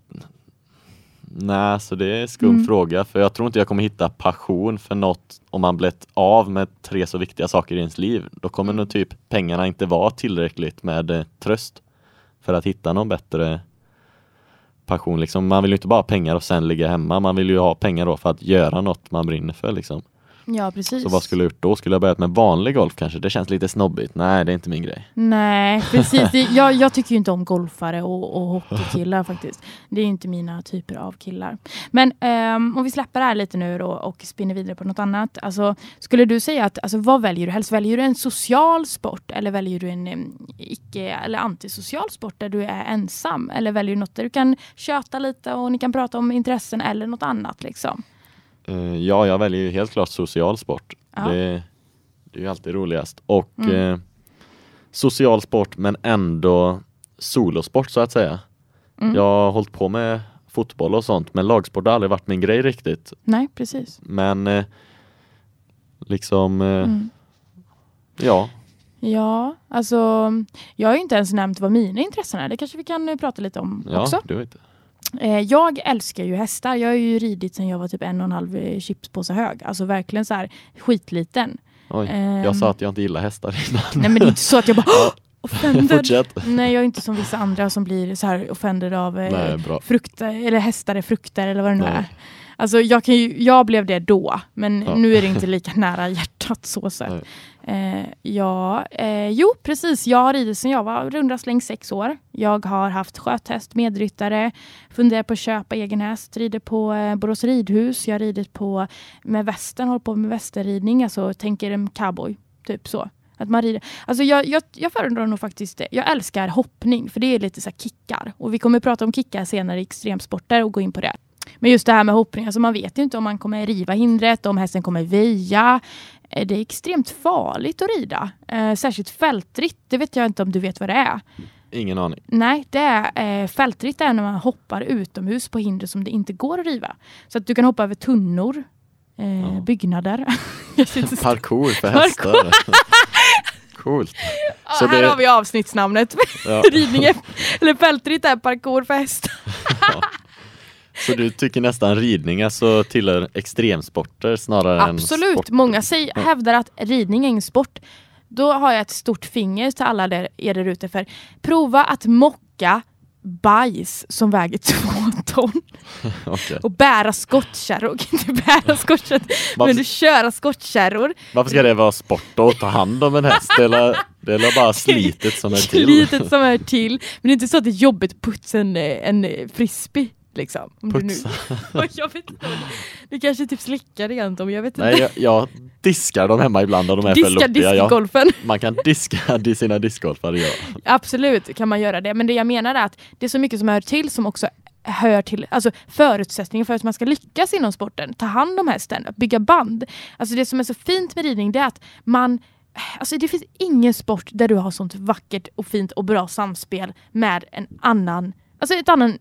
[SPEAKER 2] Nej, så det är en skum
[SPEAKER 1] Mm.
[SPEAKER 2] fråga, för jag tror inte jag kommer hitta passion för något om man blivit av med tre så viktiga saker i ens liv. Då kommer nog typ pengarna inte vara tillräckligt med eh, tröst för att hitta någon bättre passion. Liksom, man vill ju inte bara ha pengar och sen ligga hemma. Man vill ju ha pengar då för att göra något man brinner för. Liksom.
[SPEAKER 1] Ja, precis.
[SPEAKER 2] Så vad skulle jag gjort då? Skulle jag börjat med vanlig golf kanske? Det känns lite snobbigt. Nej, det är inte min grej.
[SPEAKER 1] Nej, precis. Det, jag, jag tycker ju inte om golfare och, och hockeykillar faktiskt. Det är ju inte mina typer av killar. Men ehm, om vi släpper det här lite nu då och spinner vidare på något annat. Alltså, skulle du säga att, alltså, vad väljer du helst? Väljer du en social sport eller väljer du en em, icke eller antisocial sport där du är ensam? Eller väljer du något där du kan köta lite och ni kan prata om intressen eller något annat liksom?
[SPEAKER 2] Eh, ja, jag väljer ju helt klart social sport.
[SPEAKER 1] Ja.
[SPEAKER 2] Det, det är ju alltid roligast. Och
[SPEAKER 1] Mm.
[SPEAKER 2] eh, social sport men ändå solosport så att säga.
[SPEAKER 1] Mm.
[SPEAKER 2] Jag har hållit på med fotboll och sånt men lagsport har aldrig varit min grej riktigt.
[SPEAKER 1] Nej, precis.
[SPEAKER 2] Men eh, liksom, eh,
[SPEAKER 1] Mm.
[SPEAKER 2] ja.
[SPEAKER 1] Ja, alltså jag har ju inte ens nämnt vad mina intressen är. Det kanske vi kan eh, prata lite om
[SPEAKER 2] Ja,
[SPEAKER 1] också.
[SPEAKER 2] du vet.
[SPEAKER 1] Eh, jag älskar ju hästar. Jag har ju ridit sedan jag var typ en och en halv eh, chipspåse hög. Alltså verkligen så här skitliten.
[SPEAKER 2] Oj,
[SPEAKER 1] Ehm.
[SPEAKER 2] jag sa att jag inte gillar hästar innan.
[SPEAKER 1] Nej men det är inte så att jag bara offended. Nej jag är inte som vissa andra som blir så här offended av eh,
[SPEAKER 2] Nej, bra.
[SPEAKER 1] frukter, eller hästar är frukter eller vad det nu är. Alltså jag, kan ju, jag blev det då, men
[SPEAKER 2] Ja.
[SPEAKER 1] nu är det inte lika nära hjärtat så sett. Eh, ja, eh, jo precis. Jag har ridit sedan jag var runda släng sex år. Jag har haft sköthäst, medryttare, funderar på att köpa egen häst, rider på eh, Borås ridhus, jag har ridit på med västen, håller på med västerridning, alltså tänker en cowboy, typ så. Att man rider. Alltså jag, jag, jag föredrar nog faktiskt det. Jag älskar hoppning för det är lite så kickar. Och vi kommer prata om kickar senare i extremsporter och gå in på det. Men just det här med hoppning, alltså man vet ju inte om man kommer riva hindret, om hästen kommer väja. Eh, Det är extremt farligt att rida. Eh, särskilt fältritt, det vet jag inte om du vet vad det är.
[SPEAKER 2] Ingen aning.
[SPEAKER 1] Nej, det är, eh, fältritt är när man hoppar utomhus på hinder som det inte går att riva. Så att du kan hoppa över tunnor, eh,
[SPEAKER 2] Ja.
[SPEAKER 1] byggnader.
[SPEAKER 2] Parkour för
[SPEAKER 1] Parkour.
[SPEAKER 2] hästar. Coolt.
[SPEAKER 1] Ja,
[SPEAKER 2] Så
[SPEAKER 1] här
[SPEAKER 2] det-
[SPEAKER 1] har vi avsnittsnamnet.
[SPEAKER 2] Ja.
[SPEAKER 1] Ridning är, eller fältritt är parkour för hästar.
[SPEAKER 2] Så du tycker nästan ridning alltså tillhör extremsporter snarare än
[SPEAKER 1] Absolut, många säger, hävdar att ridning är en sport. Då har jag ett stort finger till alla där, er där ute för prova att mocka bajs som väger två ton
[SPEAKER 2] Okej.
[SPEAKER 1] och bära skottkärror, inte bära skottkärror, men du köra skottkärror.
[SPEAKER 2] Varför ska det vara sport att ta hand om en häst? Det är bara slitet som är till.
[SPEAKER 1] Slitet som är till. Men det är inte så att det är jobbigt att putsa en, en frisbee. Liksom. Om du, nu,
[SPEAKER 2] Putsa.
[SPEAKER 1] jag vet inte, du kanske typ slickar om, jag vet inte.
[SPEAKER 2] Nej, jag, jag diskar dem hemma ibland om de är för
[SPEAKER 1] Diska
[SPEAKER 2] loppiga. Jag,
[SPEAKER 1] diskgolfen.
[SPEAKER 2] man kan diska di- sina diskgolfar, ja.
[SPEAKER 1] Absolut kan man göra det. Men det jag menar är att det är så mycket som hör till som också hör till alltså förutsättningen för att man ska lyckas inom sporten. Ta hand om hästen, bygga band. Alltså det som är så fint med ridning det är att man Alltså det finns ingen sport där du har sånt vackert och fint och bra samspel med en annan Alltså ett, annan,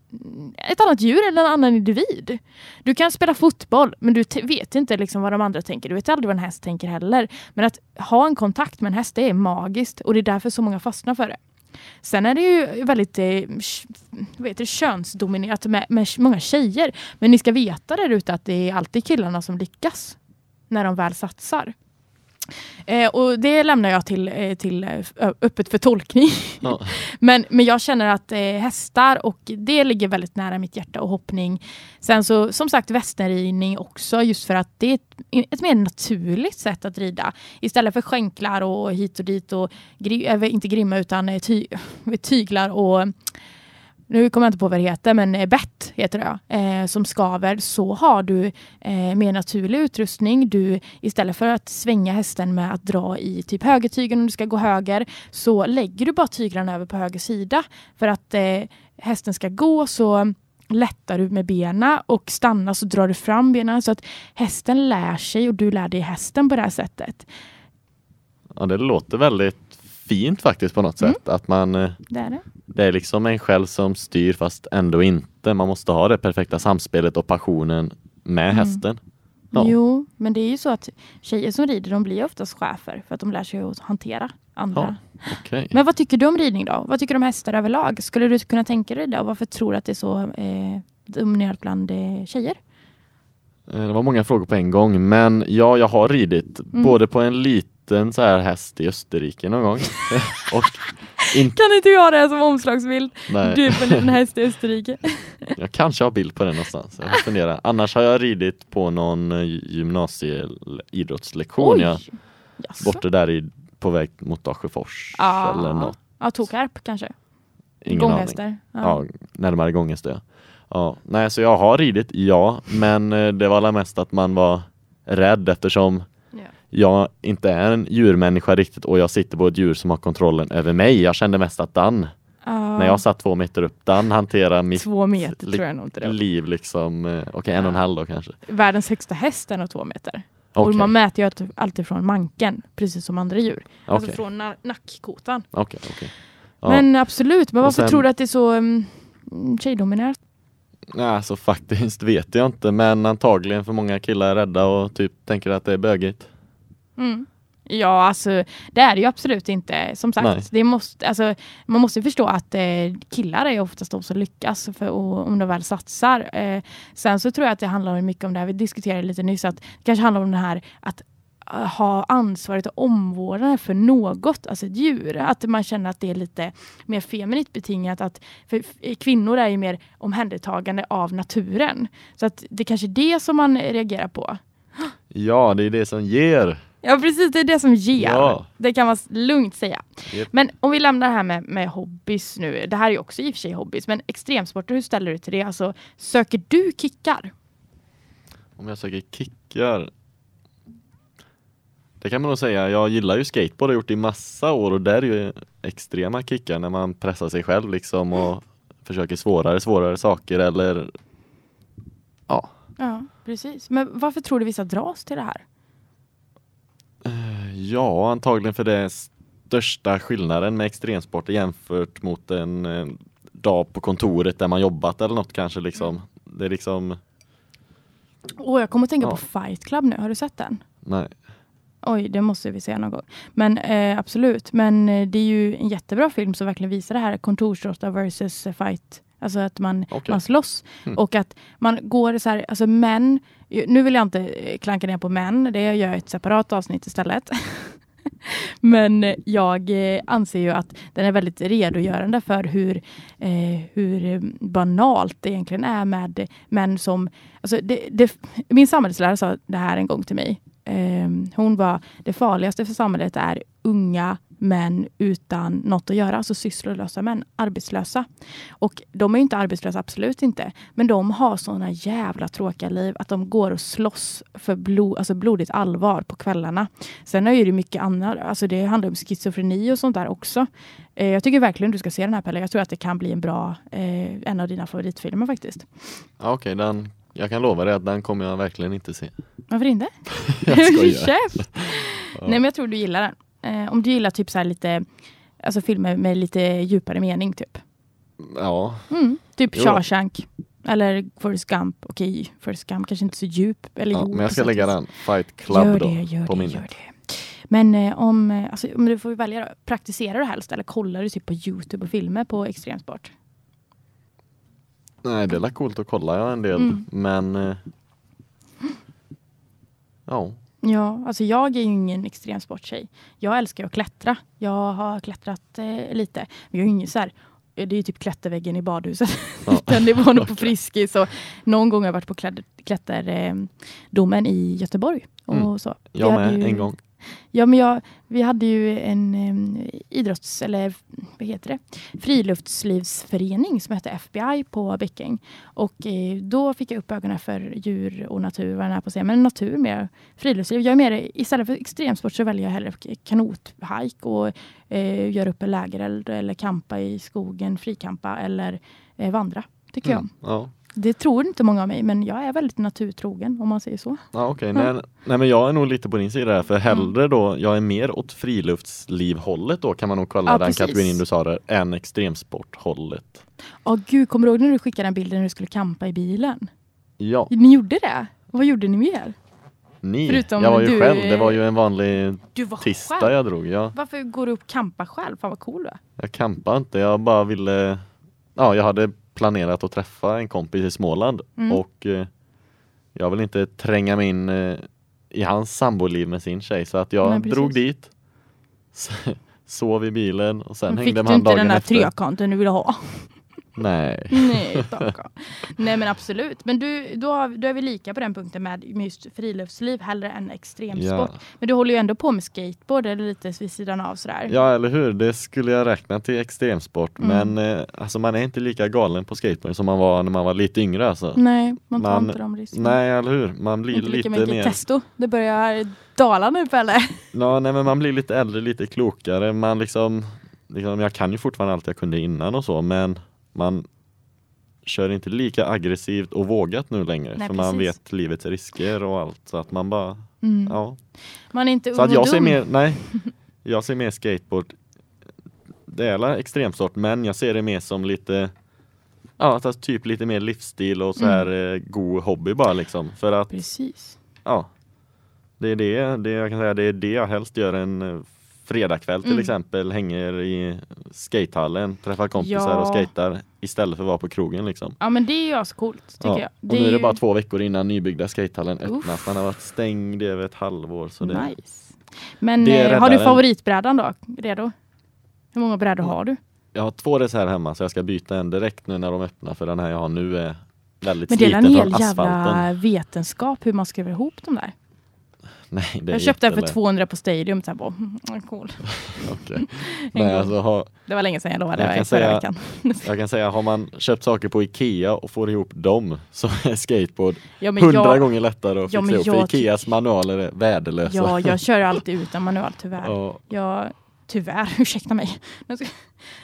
[SPEAKER 1] ett annat djur eller en annan individ. Du kan spela fotboll men du vet inte liksom vad de andra tänker. Du vet aldrig vad en häst tänker heller. Men att ha en kontakt med en häst det är magiskt och det är därför så många fastnar för det. Sen är det ju väldigt eh, det, könsdominerat med, med många tjejer. Men ni ska veta där ute att det är alltid killarna som lyckas när de väl satsar. Eh, och det lämnar jag till, eh, till eh, öppet för tolkning.
[SPEAKER 2] Ja.
[SPEAKER 1] men, men jag känner att eh, hästar och det ligger väldigt nära mitt hjärta och hoppning. Sen så som sagt västernridning också just för att det är ett, ett mer naturligt sätt att rida. Istället för skänklar och hit och dit och gri, äh, inte grimma utan eh, ty, tyglar och nu kommer jag inte på vad det heter, men eh, bett heter det, eh, som skaver, så har du eh, mer naturlig utrustning. Du, istället för att svänga hästen med att dra i typ högertygen om du ska gå höger, så lägger du bara tyglarna över på höger sida. För att eh, hästen ska gå så lättar du med benen och stannar så drar du fram benen så att hästen lär sig och du lär dig hästen på det här sättet.
[SPEAKER 2] ja, det låter väldigt fint faktiskt på något
[SPEAKER 1] Mm.
[SPEAKER 2] sätt. Att man, eh,
[SPEAKER 1] Det är det.
[SPEAKER 2] det är liksom en själv som styr fast ändå inte. Man måste ha det perfekta samspelet och passionen med
[SPEAKER 1] Mm.
[SPEAKER 2] hästen. Ja.
[SPEAKER 1] Jo, men det är ju så att tjejer som rider de blir oftast chefer för att de lär sig att hantera andra.
[SPEAKER 2] Okej.
[SPEAKER 1] Men vad tycker du om ridning då? Vad tycker du om hästar överlag? Skulle du kunna tänka dig det? Och varför tror du att det är så eh, dominerat bland eh, tjejer?
[SPEAKER 2] Eh, Det var många frågor på en gång, men ja, jag har ridit
[SPEAKER 1] Mm.
[SPEAKER 2] både på en liten så här häst i Österrike någon gång och inte,
[SPEAKER 1] Kan inte jag ha det som omslagsbild?
[SPEAKER 2] nej,
[SPEAKER 1] Du på en liten häst i Österrike.
[SPEAKER 2] jag kanske har bild på den någonstans. Jag får fundera. Annars har jag ridit på någon eh, gymnasieidrottslektion, ja,
[SPEAKER 1] Jaså?
[SPEAKER 2] borta där i, på väg mot Dalsjöfors
[SPEAKER 1] Ah.
[SPEAKER 2] eller något.
[SPEAKER 1] Ja, Tokarp kanske?
[SPEAKER 2] Ingen aning.
[SPEAKER 1] Gånghästar?
[SPEAKER 2] Ja, närmare Gångenstö. Ja. ja, nej, så jag har ridit, ja, men eh, det var alla mest att man var rädd eftersom
[SPEAKER 1] Ja.
[SPEAKER 2] Jag inte är en djurmänniska riktigt och jag sitter på ett djur som har kontrollen över mig. Jag kände mest att Dan,
[SPEAKER 1] Ja.
[SPEAKER 2] när jag satt två meter upp, Dan hanterar mitt
[SPEAKER 1] Två meter
[SPEAKER 2] li-
[SPEAKER 1] tror jag nog inte det
[SPEAKER 2] liv liksom. eh, Okej, en och en halv då kanske.
[SPEAKER 1] Världens högsta häst är nog två meter.
[SPEAKER 2] Okej,
[SPEAKER 1] Och man mäter ju alltid, från manken, precis som andra djur. Alltså
[SPEAKER 2] okej,
[SPEAKER 1] från na- nackkotan.
[SPEAKER 2] okej. Ja.
[SPEAKER 1] Men absolut, men varför
[SPEAKER 2] sen-
[SPEAKER 1] tror du att det är så um, tjejdominerat?
[SPEAKER 2] Nej, så faktiskt vet jag inte, men antagligen för många killar är rädda och typ tänker att det är bögigt.
[SPEAKER 1] Mm. Ja, alltså det är det ju absolut inte. Som sagt,
[SPEAKER 2] Nej.
[SPEAKER 1] det måste, alltså, man måste förstå att eh, killar är oftast de som lyckas för, och, om de väl satsar. Eh, sen så tror jag att det handlar mycket om det här, vi diskuterade lite nyss, att det kanske handlar om det här att eh, ha ansvaret och omvårdnaden för något, alltså ett djur. Att man känner att det är lite mer feminint betingat. Att, för f- kvinnor är ju mer omhändertagande av naturen. Så att det kanske är det som man reagerar på.
[SPEAKER 2] Ja, det är det som ger.
[SPEAKER 1] Ja precis, det är det som ger.
[SPEAKER 2] Ja.
[SPEAKER 1] Det kan man lugnt säga.
[SPEAKER 2] Japp.
[SPEAKER 1] Men om vi lämnar det här med, med hobbys nu. Det här är ju också i och för sig hobbys. Men extremsporter, hur ställer du till det? Alltså, söker du kickar?
[SPEAKER 2] Om jag söker kickar. Det kan man nog säga. Jag gillar ju skateboard och har gjort det i massa år och där är ju extrema kickar när man pressar sig själv liksom och försöker svårare, svårare saker eller ja.
[SPEAKER 1] Ja, precis. Men varför tror du vissa dras till det här?
[SPEAKER 2] Ja, antagligen för det största skillnaden med extremsporter jämfört mot en, eh, dag på kontoret där man jobbat eller något kanske liksom. Det är liksom,
[SPEAKER 1] Åh, jag kommer att tänka
[SPEAKER 2] Ja.
[SPEAKER 1] på Fight Club nu. Har du sett den?
[SPEAKER 2] nej.
[SPEAKER 1] Oj, det måste vi se någon gång. Men eh, absolut. Men eh, det är ju en jättebra film som verkligen visar det här kontorsråtta versus eh, fight. Alltså att man,
[SPEAKER 2] Okej.
[SPEAKER 1] man slåss.
[SPEAKER 2] Mm.
[SPEAKER 1] Och att man går så här, alltså män. Nu vill jag inte eh, klanka ner på män. Det gör jag ett separat avsnitt istället. Men eh, jag eh, anser ju att den är väldigt redogörande för hur, eh, hur banalt det egentligen är med män som... Alltså det, det, min samhällslärare sa det här en gång till mig. Eh, hon var det farligaste för samhället är unga män utan något att göra, alltså sysslolösa män, arbetslösa. Och de är ju inte arbetslösa, absolut inte. Men de har såna jävla tråkiga liv att de går och slåss för blod, alltså blodigt allvar på kvällarna. Sen är det mycket annat, alltså det handlar om schizofreni och sånt där också. Eh, jag tycker verkligen du ska se den här Pelle. Jag tror att det kan bli en bra, eh, en av dina favoritfilmer faktiskt.
[SPEAKER 2] Ja, Okej, den jag kan lova dig att den kommer jag verkligen inte se.
[SPEAKER 1] Varför inte?
[SPEAKER 2] Jag skojar.
[SPEAKER 1] Käft! Nej men jag tror du gillar den. Eh, om du gillar typ så här lite, alltså filmer med lite djupare mening typ.
[SPEAKER 2] Ja,
[SPEAKER 1] Mm, typ
[SPEAKER 2] Jo då.
[SPEAKER 1] Shawshank. Eller Forrest Gump. Okej, Forrest Gump kanske inte så djup. Eller
[SPEAKER 2] ja
[SPEAKER 1] jo,
[SPEAKER 2] men jag ska lägga den Fight Club
[SPEAKER 1] gör
[SPEAKER 2] då
[SPEAKER 1] det, gör
[SPEAKER 2] på
[SPEAKER 1] det,
[SPEAKER 2] minnet.
[SPEAKER 1] gör det. Men eh, om, eh, alltså, om du får välja då, praktiserar du helst eller kollar du typ på Youtube och filmer på extremsport?
[SPEAKER 2] Nej, det är coolt att kolla en del,
[SPEAKER 1] Mm.
[SPEAKER 2] men eh, ja,
[SPEAKER 1] Ja, alltså jag är ju ingen extremsporttjej. Jag älskar att klättra. Jag har klättrat eh, lite. Men jag är ju ingen så här, det är ju typ klätterväggen i badhuset.
[SPEAKER 2] Ja.
[SPEAKER 1] Den nivån på Friskis. Och någon gång har jag varit på klätter, klätterdomen i Göteborg. Och
[SPEAKER 2] Mm.
[SPEAKER 1] så.
[SPEAKER 2] Jag med
[SPEAKER 1] ju,
[SPEAKER 2] en gång.
[SPEAKER 1] Ja, men jag, vi hade ju en um, idrotts... Eller vad heter det? Friluftslivsförening som hette FBI på Bäcking. Och eh, då fick jag upp ögonen för djur och natur, vad är på att säga. Men natur mer, friluftsliv. Jag är mer, istället för extremsport så väljer jag hellre kanothajk och eh, göra upp en lägereld eller kampa i skogen, frikampa eller eh, vandra. Tycker
[SPEAKER 2] Mm. Ja,
[SPEAKER 1] jag. Det tror inte många av mig, men jag är väldigt naturtrogen om man säger så.
[SPEAKER 2] ja okej.
[SPEAKER 1] Ja.
[SPEAKER 2] Nej, nej men jag är nog lite på din sida där, för hellre då, jag är mer åt friluftslivhållet då kan man nog kalla
[SPEAKER 1] Ja,
[SPEAKER 2] den
[SPEAKER 1] precis.
[SPEAKER 2] kategorin du sa där, än extremsporthållet.
[SPEAKER 1] Åh gud, kommer du ihåg när du skickade den bilden när du skulle kampa i bilen?
[SPEAKER 2] Ja,
[SPEAKER 1] Ni gjorde det? Vad gjorde ni mer?
[SPEAKER 2] ni.
[SPEAKER 1] Förutom
[SPEAKER 2] jag var ju
[SPEAKER 1] du-
[SPEAKER 2] själv, det var ju en vanlig
[SPEAKER 1] Du var
[SPEAKER 2] tisdag
[SPEAKER 1] själv.
[SPEAKER 2] jag drog. Ja.
[SPEAKER 1] Varför går du upp och kampa själv? Fan vad cool du är.
[SPEAKER 2] Jag campade inte, jag bara ville Ja, jag hade planerat att träffa en kompis i Småland
[SPEAKER 1] Mm.
[SPEAKER 2] och eh, jag vill inte tränga mig in eh, i hans samboliv med sin tjej så att jag
[SPEAKER 1] Nej,
[SPEAKER 2] drog dit sov i bilen och sen
[SPEAKER 1] Men
[SPEAKER 2] hängde
[SPEAKER 1] fick du
[SPEAKER 2] man
[SPEAKER 1] inte
[SPEAKER 2] dagen
[SPEAKER 1] den där
[SPEAKER 2] efter.
[SPEAKER 1] trekanten du ville ha?
[SPEAKER 2] Nej.
[SPEAKER 1] Nej. Nej men absolut. Men du, då, har, då är vi lika på den punkten med med just friluftsliv hellre än extremsport.
[SPEAKER 2] Ja.
[SPEAKER 1] Men du håller ju ändå på med skateboard eller lite vid sidan av sådär.
[SPEAKER 2] ja, eller hur? Det skulle jag räkna till extremsport
[SPEAKER 1] Mm.
[SPEAKER 2] men eh, alltså man är inte lika galen på skateboard som man var när man var lite yngre alltså.
[SPEAKER 1] Nej, man tar
[SPEAKER 2] Man-
[SPEAKER 1] inte de riskerna.
[SPEAKER 2] Nej, eller hur? Man blir
[SPEAKER 1] inte lika
[SPEAKER 2] lite
[SPEAKER 1] mycket
[SPEAKER 2] mer
[SPEAKER 1] testo. Det börjar dala nu Pelle.
[SPEAKER 2] Ja, nej men man blir lite äldre, lite klokare. Man liksom, liksom, jag kan ju fortfarande allt jag kunde innan och så, men man kör inte lika aggressivt och vågat nu längre.
[SPEAKER 1] Nej,
[SPEAKER 2] för man
[SPEAKER 1] precis.
[SPEAKER 2] vet livets risker och allt. Så att man bara,
[SPEAKER 1] Mm.
[SPEAKER 2] ja.
[SPEAKER 1] Man är inte
[SPEAKER 2] Så att jag ser
[SPEAKER 1] dum.
[SPEAKER 2] mer, nej, jag ser mer skateboard. Det är alla extremsort, men jag ser det mer som lite Ja, alltså typ lite mer livsstil och så
[SPEAKER 1] Mm.
[SPEAKER 2] här eh, god hobby bara liksom. För att
[SPEAKER 1] Precis.
[SPEAKER 2] Ja. Det är det, det jag kan säga, det är det jag helst gör en fredagkväll till
[SPEAKER 1] Mm.
[SPEAKER 2] exempel. Hänger i skatehallen, träffar kompisar
[SPEAKER 1] Ja.
[SPEAKER 2] och skater istället för att vara på krogen liksom.
[SPEAKER 1] Ja men det är ju ascoolt tycker
[SPEAKER 2] Ja.
[SPEAKER 1] jag.
[SPEAKER 2] Och nu är det
[SPEAKER 1] ju
[SPEAKER 2] bara två veckor innan nybyggda skatehallen öppnas. Den har varit stängd i över ett halvår. Så det,
[SPEAKER 1] nice. Men
[SPEAKER 2] det
[SPEAKER 1] eh, har du favoritbrädan då? Redo? Hur många brädor
[SPEAKER 2] Mm.
[SPEAKER 1] har du?
[SPEAKER 2] Jag har två reserv hemma så jag ska byta en direkt nu när de öppnar för den här jag har nu är väldigt
[SPEAKER 1] Men det är
[SPEAKER 2] sliten
[SPEAKER 1] en
[SPEAKER 2] från
[SPEAKER 1] hel
[SPEAKER 2] asfalten.
[SPEAKER 1] jävla vetenskap hur man skruvar ihop de där.
[SPEAKER 2] Nej,
[SPEAKER 1] Jag köpte den för
[SPEAKER 2] jättelätt.
[SPEAKER 1] 200 på Stadium. Så här, bara, mm, cool. En
[SPEAKER 2] Nej, alltså, har,
[SPEAKER 1] Det var länge sedan jag lovade.
[SPEAKER 2] Jag
[SPEAKER 1] Det var
[SPEAKER 2] kan säga-
[SPEAKER 1] veckan.
[SPEAKER 2] jag kan säga, har man köpt saker på Ikea och får ihop dem så är skateboard
[SPEAKER 1] Ja,
[SPEAKER 2] hundra
[SPEAKER 1] jag,
[SPEAKER 2] gånger lättare att
[SPEAKER 1] Ja,
[SPEAKER 2] fixa ihop. För
[SPEAKER 1] jag
[SPEAKER 2] Ikeas manualer är värdelösa.
[SPEAKER 1] ja, jag kör alltid utan manual tyvärr.
[SPEAKER 2] Ja,
[SPEAKER 1] Jag, tyvärr, ursäkta mig. Jag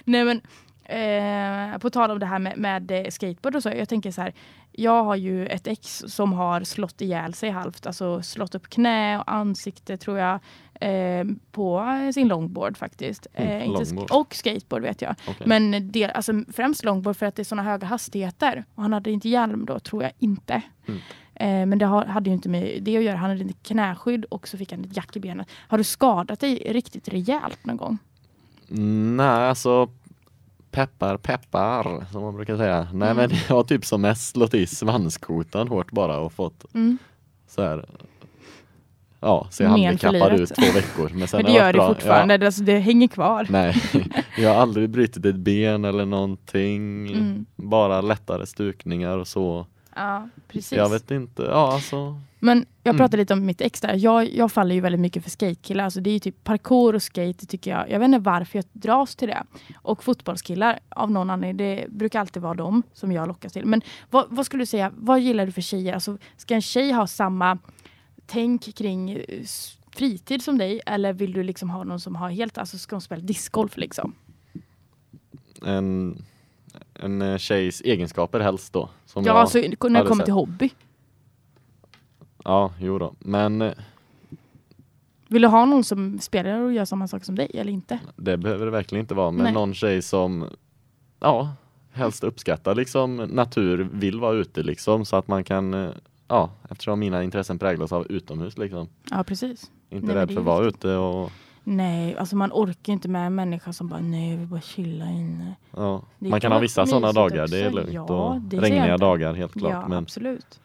[SPEAKER 1] Nej men, eh, på tal om det här med, med eh, skateboard och så. Jag tänker så här. Jag har ju ett ex som har slått ihjäl sig halvt. Alltså slått upp knä och ansikte tror jag. Eh, på sin longboard faktiskt.
[SPEAKER 2] Mm,
[SPEAKER 1] Eh, sk-
[SPEAKER 2] longboard.
[SPEAKER 1] och skateboard vet jag.
[SPEAKER 2] okej.
[SPEAKER 1] Men del, alltså, främst longboard för att det är såna höga hastigheter. Och han hade inte hjälm då, tror jag inte.
[SPEAKER 2] Mm.
[SPEAKER 1] Eh, men det har, hade ju inte med det att göra. Han hade inte knäskydd och så fick han ett jack i benet. Har du skadat dig riktigt rejält någon gång?
[SPEAKER 2] Nej, alltså peppar peppar som man brukar säga. Nej
[SPEAKER 1] Mm.
[SPEAKER 2] men jag har typ som mest slått i svanskotan hårt bara och fått
[SPEAKER 1] Mm.
[SPEAKER 2] så här Ja,
[SPEAKER 1] för
[SPEAKER 2] handikappad ut två veckor. Men,
[SPEAKER 1] Men det gör det
[SPEAKER 2] bra.
[SPEAKER 1] fortfarande. Det, alltså, det hänger kvar.
[SPEAKER 2] Ja, nej, jag har aldrig brutit ett ben eller någonting.
[SPEAKER 1] Mm.
[SPEAKER 2] Bara lättare stukningar och så.
[SPEAKER 1] Ja, precis.
[SPEAKER 2] Jag vet inte, ja alltså.
[SPEAKER 1] Men jag
[SPEAKER 2] Mm.
[SPEAKER 1] pratade lite om mitt ex där. Jag, jag faller ju väldigt mycket för skatekillar. Alltså det är ju typ parkour och skate tycker jag. Jag vet inte varför jag dras till det. Och fotbollskillar av någon anledning. Det brukar alltid vara dem som jag lockas till. Men vad, vad skulle du säga, vad gillar du för tjejer? Alltså, ska en tjej ha samma tänk kring eh, fritid som dig? Eller vill du liksom ha någon som har helt, alltså ska hon spela discgolf liksom?
[SPEAKER 2] En, en eh, tjejs egenskaper helst då. Som
[SPEAKER 1] Ja,
[SPEAKER 2] jag
[SPEAKER 1] alltså när det kommer till hobby.
[SPEAKER 2] Ja, jo då. Men eh,
[SPEAKER 1] Vill du ha någon som spelar och gör samma sak som dig eller inte?
[SPEAKER 2] det behöver det verkligen inte vara. Men
[SPEAKER 1] Nej.
[SPEAKER 2] någon tjej som ja, helst uppskattar liksom natur, vill vara ute liksom så att man kan eh, Ja, eftersom mina intressen präglas av utomhus liksom.
[SPEAKER 1] Ja, precis.
[SPEAKER 2] Inte
[SPEAKER 1] Nej,
[SPEAKER 2] rädd för att vara ute och
[SPEAKER 1] Nej, alltså man orkar inte med en människa som bara nej, jag vill bara chilla inne.
[SPEAKER 2] ja. Man
[SPEAKER 1] kan
[SPEAKER 2] ha vissa sådana dagar, det är
[SPEAKER 1] också.
[SPEAKER 2] lugnt.
[SPEAKER 1] Ja,
[SPEAKER 2] och regniga dagar helt klart.
[SPEAKER 1] ja,
[SPEAKER 2] men
[SPEAKER 1] absolut.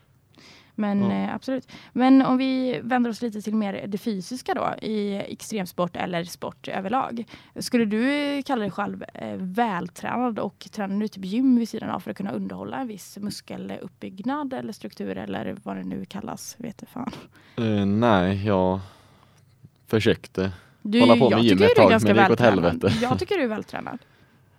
[SPEAKER 1] Men
[SPEAKER 2] Ja.
[SPEAKER 1] eh, absolut. Men om vi vänder oss lite till mer det fysiska då i extremsport eller sport överlag. Skulle du eh, kalla dig själv eh, vältränad och tränar du typ gym vid sidan av för att kunna underhålla en viss muskeluppbyggnad eller struktur eller vad det nu kallas? Vet du fan.
[SPEAKER 2] eh, nej, jag försökte.
[SPEAKER 1] Du,
[SPEAKER 2] Hålla på med
[SPEAKER 1] jag
[SPEAKER 2] gym
[SPEAKER 1] tycker
[SPEAKER 2] ett
[SPEAKER 1] du är
[SPEAKER 2] tag, men det gick åt helvete.
[SPEAKER 1] Jag tycker du är vältränad.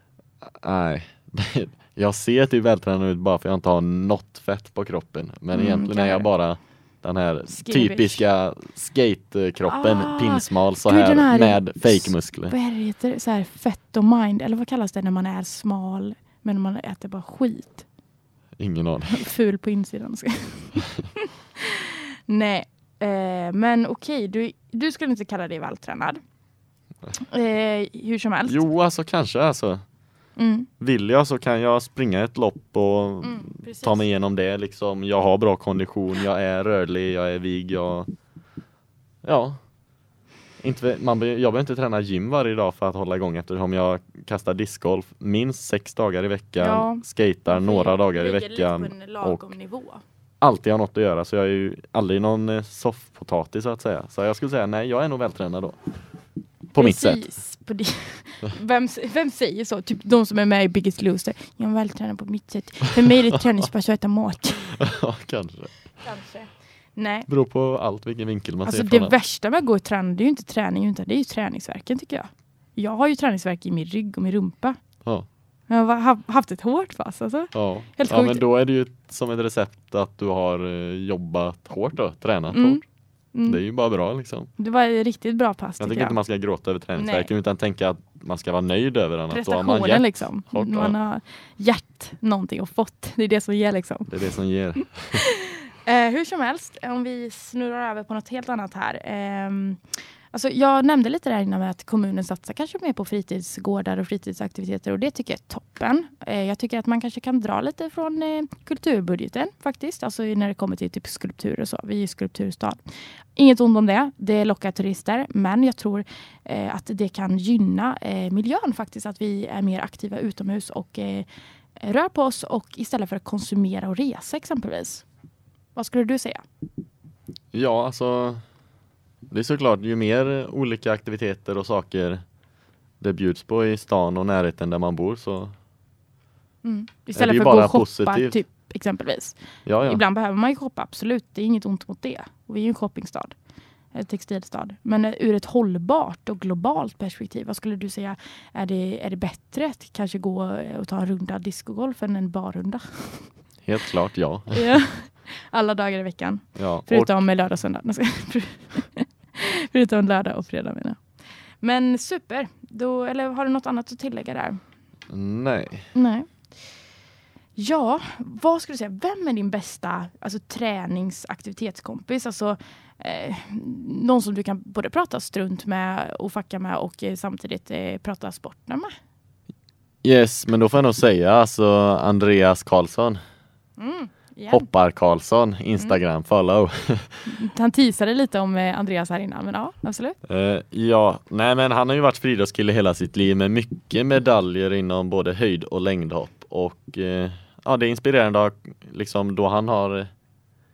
[SPEAKER 2] Nej, jag ser typ vältränad ut bara för att jag inte har något fett på kroppen. Men
[SPEAKER 1] Mm,
[SPEAKER 2] egentligen är jag bara den här
[SPEAKER 1] Skinny
[SPEAKER 2] typiska skatekroppen,
[SPEAKER 1] Ah,
[SPEAKER 2] pinsmal så här,
[SPEAKER 1] här-
[SPEAKER 2] med fake-muskler.
[SPEAKER 1] Vad är det heter? Så här fett och mind, eller vad kallas det när man är smal men man äter bara skit?
[SPEAKER 2] Ingen aning.
[SPEAKER 1] Ful på insidan. Nej, eh, men okej, du, du skulle inte kalla dig vältränad. Eh, hur som helst.
[SPEAKER 2] Jo, alltså kanske alltså.
[SPEAKER 1] Mm.
[SPEAKER 2] Vill jag så kan jag springa ett lopp och
[SPEAKER 1] Mm,
[SPEAKER 2] ta mig igenom det liksom. Jag har bra kondition, jag är rörlig, jag är vig, jag... Ja. Inte, man, jag behöver inte träna gym varje dag för att hålla igång eftersom jag kastar discgolf minst sex dagar i veckan,
[SPEAKER 1] Ja.
[SPEAKER 2] skatar några dagar i veckan
[SPEAKER 1] lagom nivå.
[SPEAKER 2] Alltid har något att göra så jag är ju aldrig någon eh, soffpotatis så att säga. Så jag skulle säga nej, jag är nog vältränad då. På mitt sätt.
[SPEAKER 1] Precis, På di- vem, vem säger så? Typ de som är med i Biggest Loser. Jag är vältränad på mitt sätt. För mig är det träningspass att äta mat.
[SPEAKER 2] ja, kanske.
[SPEAKER 1] Kanske. Nej.
[SPEAKER 2] Beror på allt vilken vinkel man
[SPEAKER 1] Alltså
[SPEAKER 2] ser
[SPEAKER 1] det
[SPEAKER 2] från den.
[SPEAKER 1] värsta med att gå och träna det är ju inte träning utan det är ju träningsverken tycker jag. Jag har ju träningsverk i min rygg och min rumpa.
[SPEAKER 2] Ja.
[SPEAKER 1] Jag har ha- haft ett hårt pass alltså.
[SPEAKER 2] Ja.
[SPEAKER 1] Helt
[SPEAKER 2] ja, men då är det ju som ett recept att du har eh, jobbat hårt då, tränat
[SPEAKER 1] Mm.
[SPEAKER 2] hårt.
[SPEAKER 1] Mm.
[SPEAKER 2] Det är ju bara bra liksom.
[SPEAKER 1] Det var ett riktigt bra pass
[SPEAKER 2] Jag
[SPEAKER 1] tycker jag.
[SPEAKER 2] inte man ska gråta över träningsvärken utan tänka att man ska vara nöjd över den. Har man
[SPEAKER 1] Prestationen
[SPEAKER 2] hjärt.
[SPEAKER 1] liksom.
[SPEAKER 2] hårt.
[SPEAKER 1] Man har hjärt någonting och fått. Det är det som ger liksom.
[SPEAKER 2] Det är det som ger.
[SPEAKER 1] Eh, hur som helst, om vi snurrar över på något helt annat här. Ehm, alltså jag nämnde lite där innan med att kommunen satsar kanske mer på fritidsgårdar och fritidsaktiviteter och det tycker jag är toppen. Eh, jag tycker att man kanske kan dra lite från eh, kulturbudgeten faktiskt, alltså när det kommer till typ skulptur och så. Vi är ju skulpturstad. Inget ont om det, det lockar turister, men jag tror eh, att det kan gynna miljön faktiskt, att vi är mer aktiva utomhus och rör på oss och istället för att konsumera och resa exempelvis. Vad skulle du säga?
[SPEAKER 2] Ja, alltså det är såklart ju mer olika aktiviteter och saker det bjuds på i stan och närheten där man bor så
[SPEAKER 1] Mm.
[SPEAKER 2] det
[SPEAKER 1] Istället för att gå och shoppa
[SPEAKER 2] positivt.
[SPEAKER 1] typ, exempelvis.
[SPEAKER 2] ja, ja.
[SPEAKER 1] Ibland behöver man ju shoppa, absolut. Det är inget ont mot det. Och vi är ju en shoppingstad. En textilstad. Men eh, ur ett hållbart och globalt perspektiv, vad skulle du säga? Är det, är det bättre att kanske gå och ta en runda discogolf än en barrunda?
[SPEAKER 2] helt klart ja.
[SPEAKER 1] Alla dagar i veckan.
[SPEAKER 2] ja. Och,
[SPEAKER 1] Förutom lördag och söndag. Förutom lördag och fredag menar. Men super. Då, eller har du något annat att tillägga där?
[SPEAKER 2] nej,
[SPEAKER 1] Nej. Ja, vad skulle du säga? Vem är din bästa alltså, träningsaktivitetskompis? Alltså, eh, någon som du kan både prata strunt med och fucka med och eh, samtidigt eh, prata sporten med.
[SPEAKER 2] yes, men då får jag nog säga alltså Andreas Karlsson,
[SPEAKER 1] Mm, igen.
[SPEAKER 2] Hoppar Karlsson, Instagram, follow.
[SPEAKER 1] Han teasade lite om eh, Andreas här innan, men ja, absolut.
[SPEAKER 2] Eh, ja, nej men han har ju varit friidrottskille hela sitt liv med mycket medaljer inom både höjd och längdhopp och eh, ja, det är inspirerande att, liksom då han har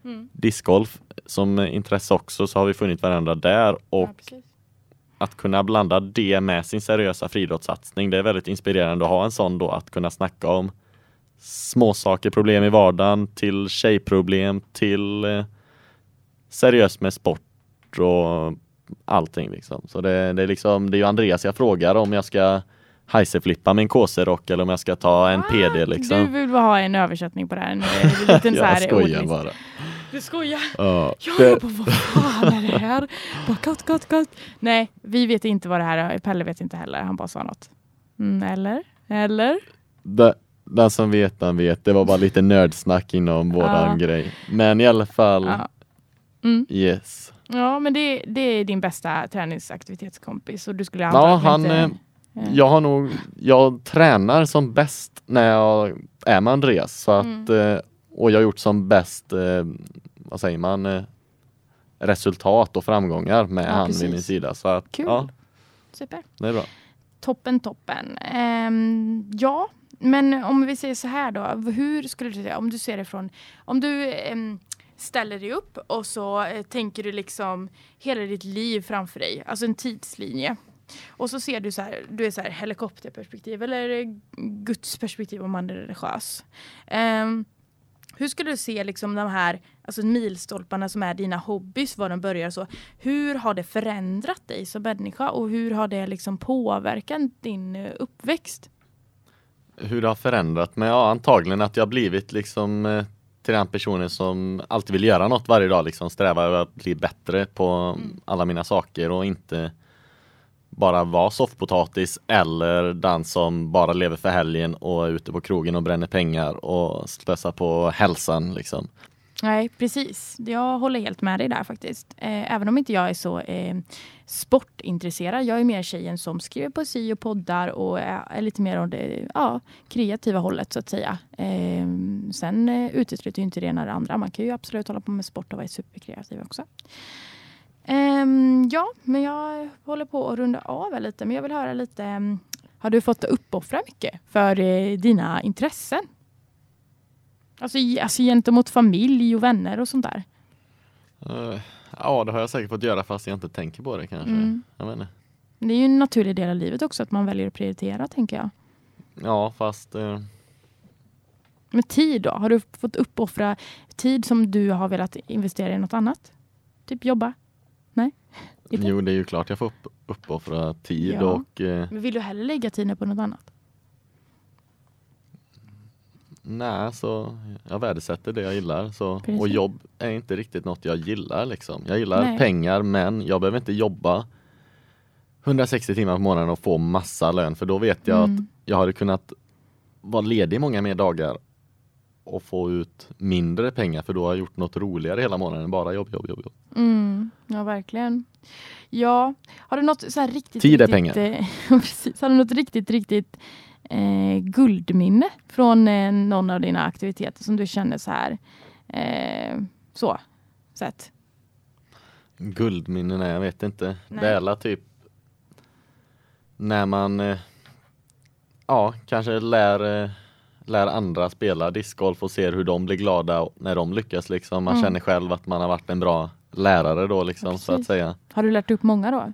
[SPEAKER 1] Mm.
[SPEAKER 2] discgolf som intresse också så har vi funnit varandra där och
[SPEAKER 1] ja,
[SPEAKER 2] att kunna blanda det med sin seriösa friidrottssatsning det är väldigt inspirerande att ha en sån då att kunna snacka om småsaker, problem i vardagen till tjejproblem till eh, seriöst med sport och allting liksom. Så det, det, är liksom, det är ju Andreas jag frågar om jag ska hajseflippa min KC-rock eller om jag ska ta en
[SPEAKER 1] Ah,
[SPEAKER 2] PD liksom.
[SPEAKER 1] Du vill ha en översättning på det här. En, en liten så här
[SPEAKER 2] jag skojar
[SPEAKER 1] ordlista.
[SPEAKER 2] bara.
[SPEAKER 1] Du skojar?
[SPEAKER 2] Ja,
[SPEAKER 1] Jag
[SPEAKER 2] det,
[SPEAKER 1] bara, vad fan är det här? Bara, gott, gott, gott. Nej, vi vet inte vad det här är. Pelle vet inte heller. Han bara sa något. Mm, eller? Eller?
[SPEAKER 2] det, den som vet den vet. Det var bara lite nördsnack inom våran
[SPEAKER 1] Ja.
[SPEAKER 2] grej. Men i alla fall,
[SPEAKER 1] Ja. Mm.
[SPEAKER 2] yes.
[SPEAKER 1] Ja, men det, det är din bästa träningsaktivitetskompis och du skulle
[SPEAKER 2] Ja, han,
[SPEAKER 1] inte...
[SPEAKER 2] eh, Jag har nog, jag tränar som bäst när jag är med Andreas. Så att, eh, och jag har gjort som bäst, eh, vad säger man, resultat och framgångar med
[SPEAKER 1] Ja,
[SPEAKER 2] han
[SPEAKER 1] precis.
[SPEAKER 2] vid min sida. Så att,
[SPEAKER 1] Kul.
[SPEAKER 2] ja,
[SPEAKER 1] Super.
[SPEAKER 2] det är bra.
[SPEAKER 1] Toppen, toppen. Ehm, ja, men om vi säger så här då. Hur skulle du säga, om du ser det från, om du ehm, ställer dig upp och så eh, tänker du liksom hela ditt liv framför dig, alltså en tidslinje. Och så ser du så här, du är så här helikopterperspektiv eller gudsperspektiv Guds perspektiv om man är religiös. Um, hur skulle du se liksom de här alltså milstolparna som är dina hobbys, var de börjar så. Hur har det förändrat dig som människa och hur har det liksom påverkat din eh, uppväxt?
[SPEAKER 2] Hur det har förändrat mig? Ja, antagligen att jag blivit liksom eh, till den personen som alltid vill göra något varje dag, liksom över att bli bättre på alla mina saker och inte bara vara soffpotatis eller den som bara lever för helgen och är ute på krogen och bränner pengar och slösar på hälsan liksom.
[SPEAKER 1] Nej, precis. Jag håller helt med dig där faktiskt. Eh, även om inte jag är så eh, sportintresserad. Jag är mer tjejen som skriver poesi och poddar och är, är lite mer av det ja, kreativa hållet så att säga. Eh, sen eh, utesluter ju inte det ena det andra. Man kan ju absolut hålla på med sport och vara superkreativ också. Ehm, ja, men jag håller på att runda av lite. Men jag vill höra lite. Ehm, har du fått uppoffra mycket för eh, dina intressen? Alltså, alltså gentemot familj och vänner och sånt där.
[SPEAKER 2] Eh, ja, det har jag säkert fått göra fast jag inte tänker på det kanske.
[SPEAKER 1] Mm.
[SPEAKER 2] Jag inte.
[SPEAKER 1] Det är ju en naturlig del av livet också att man väljer att prioritera tänker jag.
[SPEAKER 2] Ja, fast eh,
[SPEAKER 1] Men tid då? Har du fått uppoffra tid som du har velat investera i något annat? Typ jobba? Nej? Inte?
[SPEAKER 2] jo, det är ju klart jag får upp, uppoffra tid
[SPEAKER 1] Ja.
[SPEAKER 2] och eh,
[SPEAKER 1] Men vill du hellre lägga tiden på något annat?
[SPEAKER 2] Nej, så jag värdesätter det jag gillar. Så,
[SPEAKER 1] Precis.
[SPEAKER 2] och jobb är inte riktigt något jag gillar. Liksom. Jag gillar
[SPEAKER 1] Nej.
[SPEAKER 2] pengar men jag behöver inte jobba 160 timmar på månaden och få massa lön för då vet jag
[SPEAKER 1] Mm.
[SPEAKER 2] att jag hade kunnat vara ledig många mer dagar och få ut mindre pengar för då har jag gjort något roligare hela månaden än bara jobb, jobb, jobb. jobb.
[SPEAKER 1] Mm, ja, verkligen. Ja, har du något så här riktigt...
[SPEAKER 2] Tid är
[SPEAKER 1] riktigt,
[SPEAKER 2] pengar.
[SPEAKER 1] eh, precis. Har du något riktigt, riktigt eh, guldminne från eh, någon av dina aktiviteter som du känner så här, eh, så, sett?
[SPEAKER 2] Guldminnen, nej jag vet inte.
[SPEAKER 1] Nej.
[SPEAKER 2] Det är typ när man eh, ja, kanske lär, eh, lär andra spela discgolf och ser hur de blir glada när de lyckas liksom. Man
[SPEAKER 1] Mm.
[SPEAKER 2] känner själv att man har varit en bra lärare då liksom
[SPEAKER 1] Ja,
[SPEAKER 2] så att säga.
[SPEAKER 1] Har du lärt upp många då?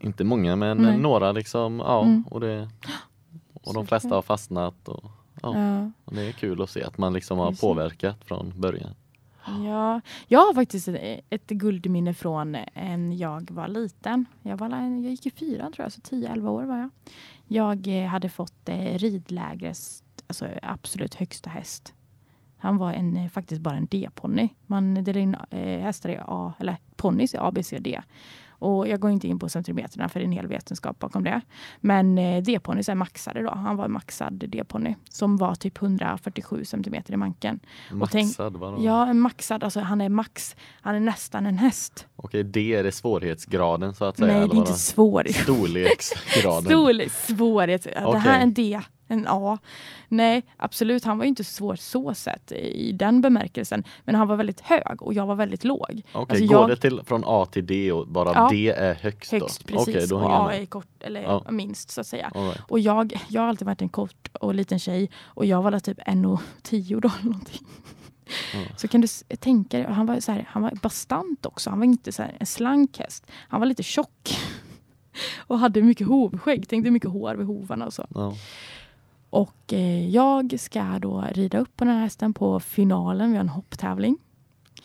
[SPEAKER 2] Inte många men
[SPEAKER 1] Nej.
[SPEAKER 2] några liksom, ja
[SPEAKER 1] Mm.
[SPEAKER 2] och, det, och de flesta har fastnat och, ja,
[SPEAKER 1] Ja.
[SPEAKER 2] och det är kul att se att man liksom har påverkat från början.
[SPEAKER 1] Ja, jag har faktiskt ett, ett guldminne från en jag var liten. Jag, var, jag gick i fyran tror jag, så 10-11 år var jag. Jag eh, hade fått eh, ridlägrets alltså, absolut högsta häst. Han var en, eh, faktiskt bara en D-ponny. Man delar in hästar i A, eller ponnys i A, B, C, D. Och jag går inte in på centimeterna för det är en hel vetenskap bakom det. Men eh, D-ponnys är maxade då. Han var en maxad D-ponny som var typ 147 centimeter i manken. Och tänk-
[SPEAKER 2] Maxad?
[SPEAKER 1] Ja, en maxad. Alltså han är max. Han är nästan en häst.
[SPEAKER 2] Okej, det är det svårighetsgraden så att säga.
[SPEAKER 1] Nej, det är inte
[SPEAKER 2] vadå?
[SPEAKER 1] svår.
[SPEAKER 2] Storleksgraden.
[SPEAKER 1] Storlek, svårighet. Det här är en D, en A. Nej, absolut. Han var inte svår så sett i den bemärkelsen. Men han var väldigt hög och jag var väldigt låg.
[SPEAKER 2] Okej,
[SPEAKER 1] Alltså,
[SPEAKER 2] går
[SPEAKER 1] jag-
[SPEAKER 2] det till från A till D och bara
[SPEAKER 1] Ja.
[SPEAKER 2] D är högst,
[SPEAKER 1] Högst
[SPEAKER 2] då?
[SPEAKER 1] precis.
[SPEAKER 2] Okej, då
[SPEAKER 1] och A är kort, eller
[SPEAKER 2] Ja.
[SPEAKER 1] minst så att säga.
[SPEAKER 2] Right.
[SPEAKER 1] Och jag, jag har alltid varit en kort och liten tjej och jag var typ 1,10 då eller någonting.
[SPEAKER 2] Mm.
[SPEAKER 1] Så kan du tänka dig, han var, så här, han var bastant också. Han var inte så här, en slank häst. Han var lite tjock. och hade mycket hovskägg. Tänkte mycket hår vid hovarna och så.
[SPEAKER 2] Ja.
[SPEAKER 1] Och eh, jag ska då rida upp på den här hästen på finalen. Vi har en hopptävling.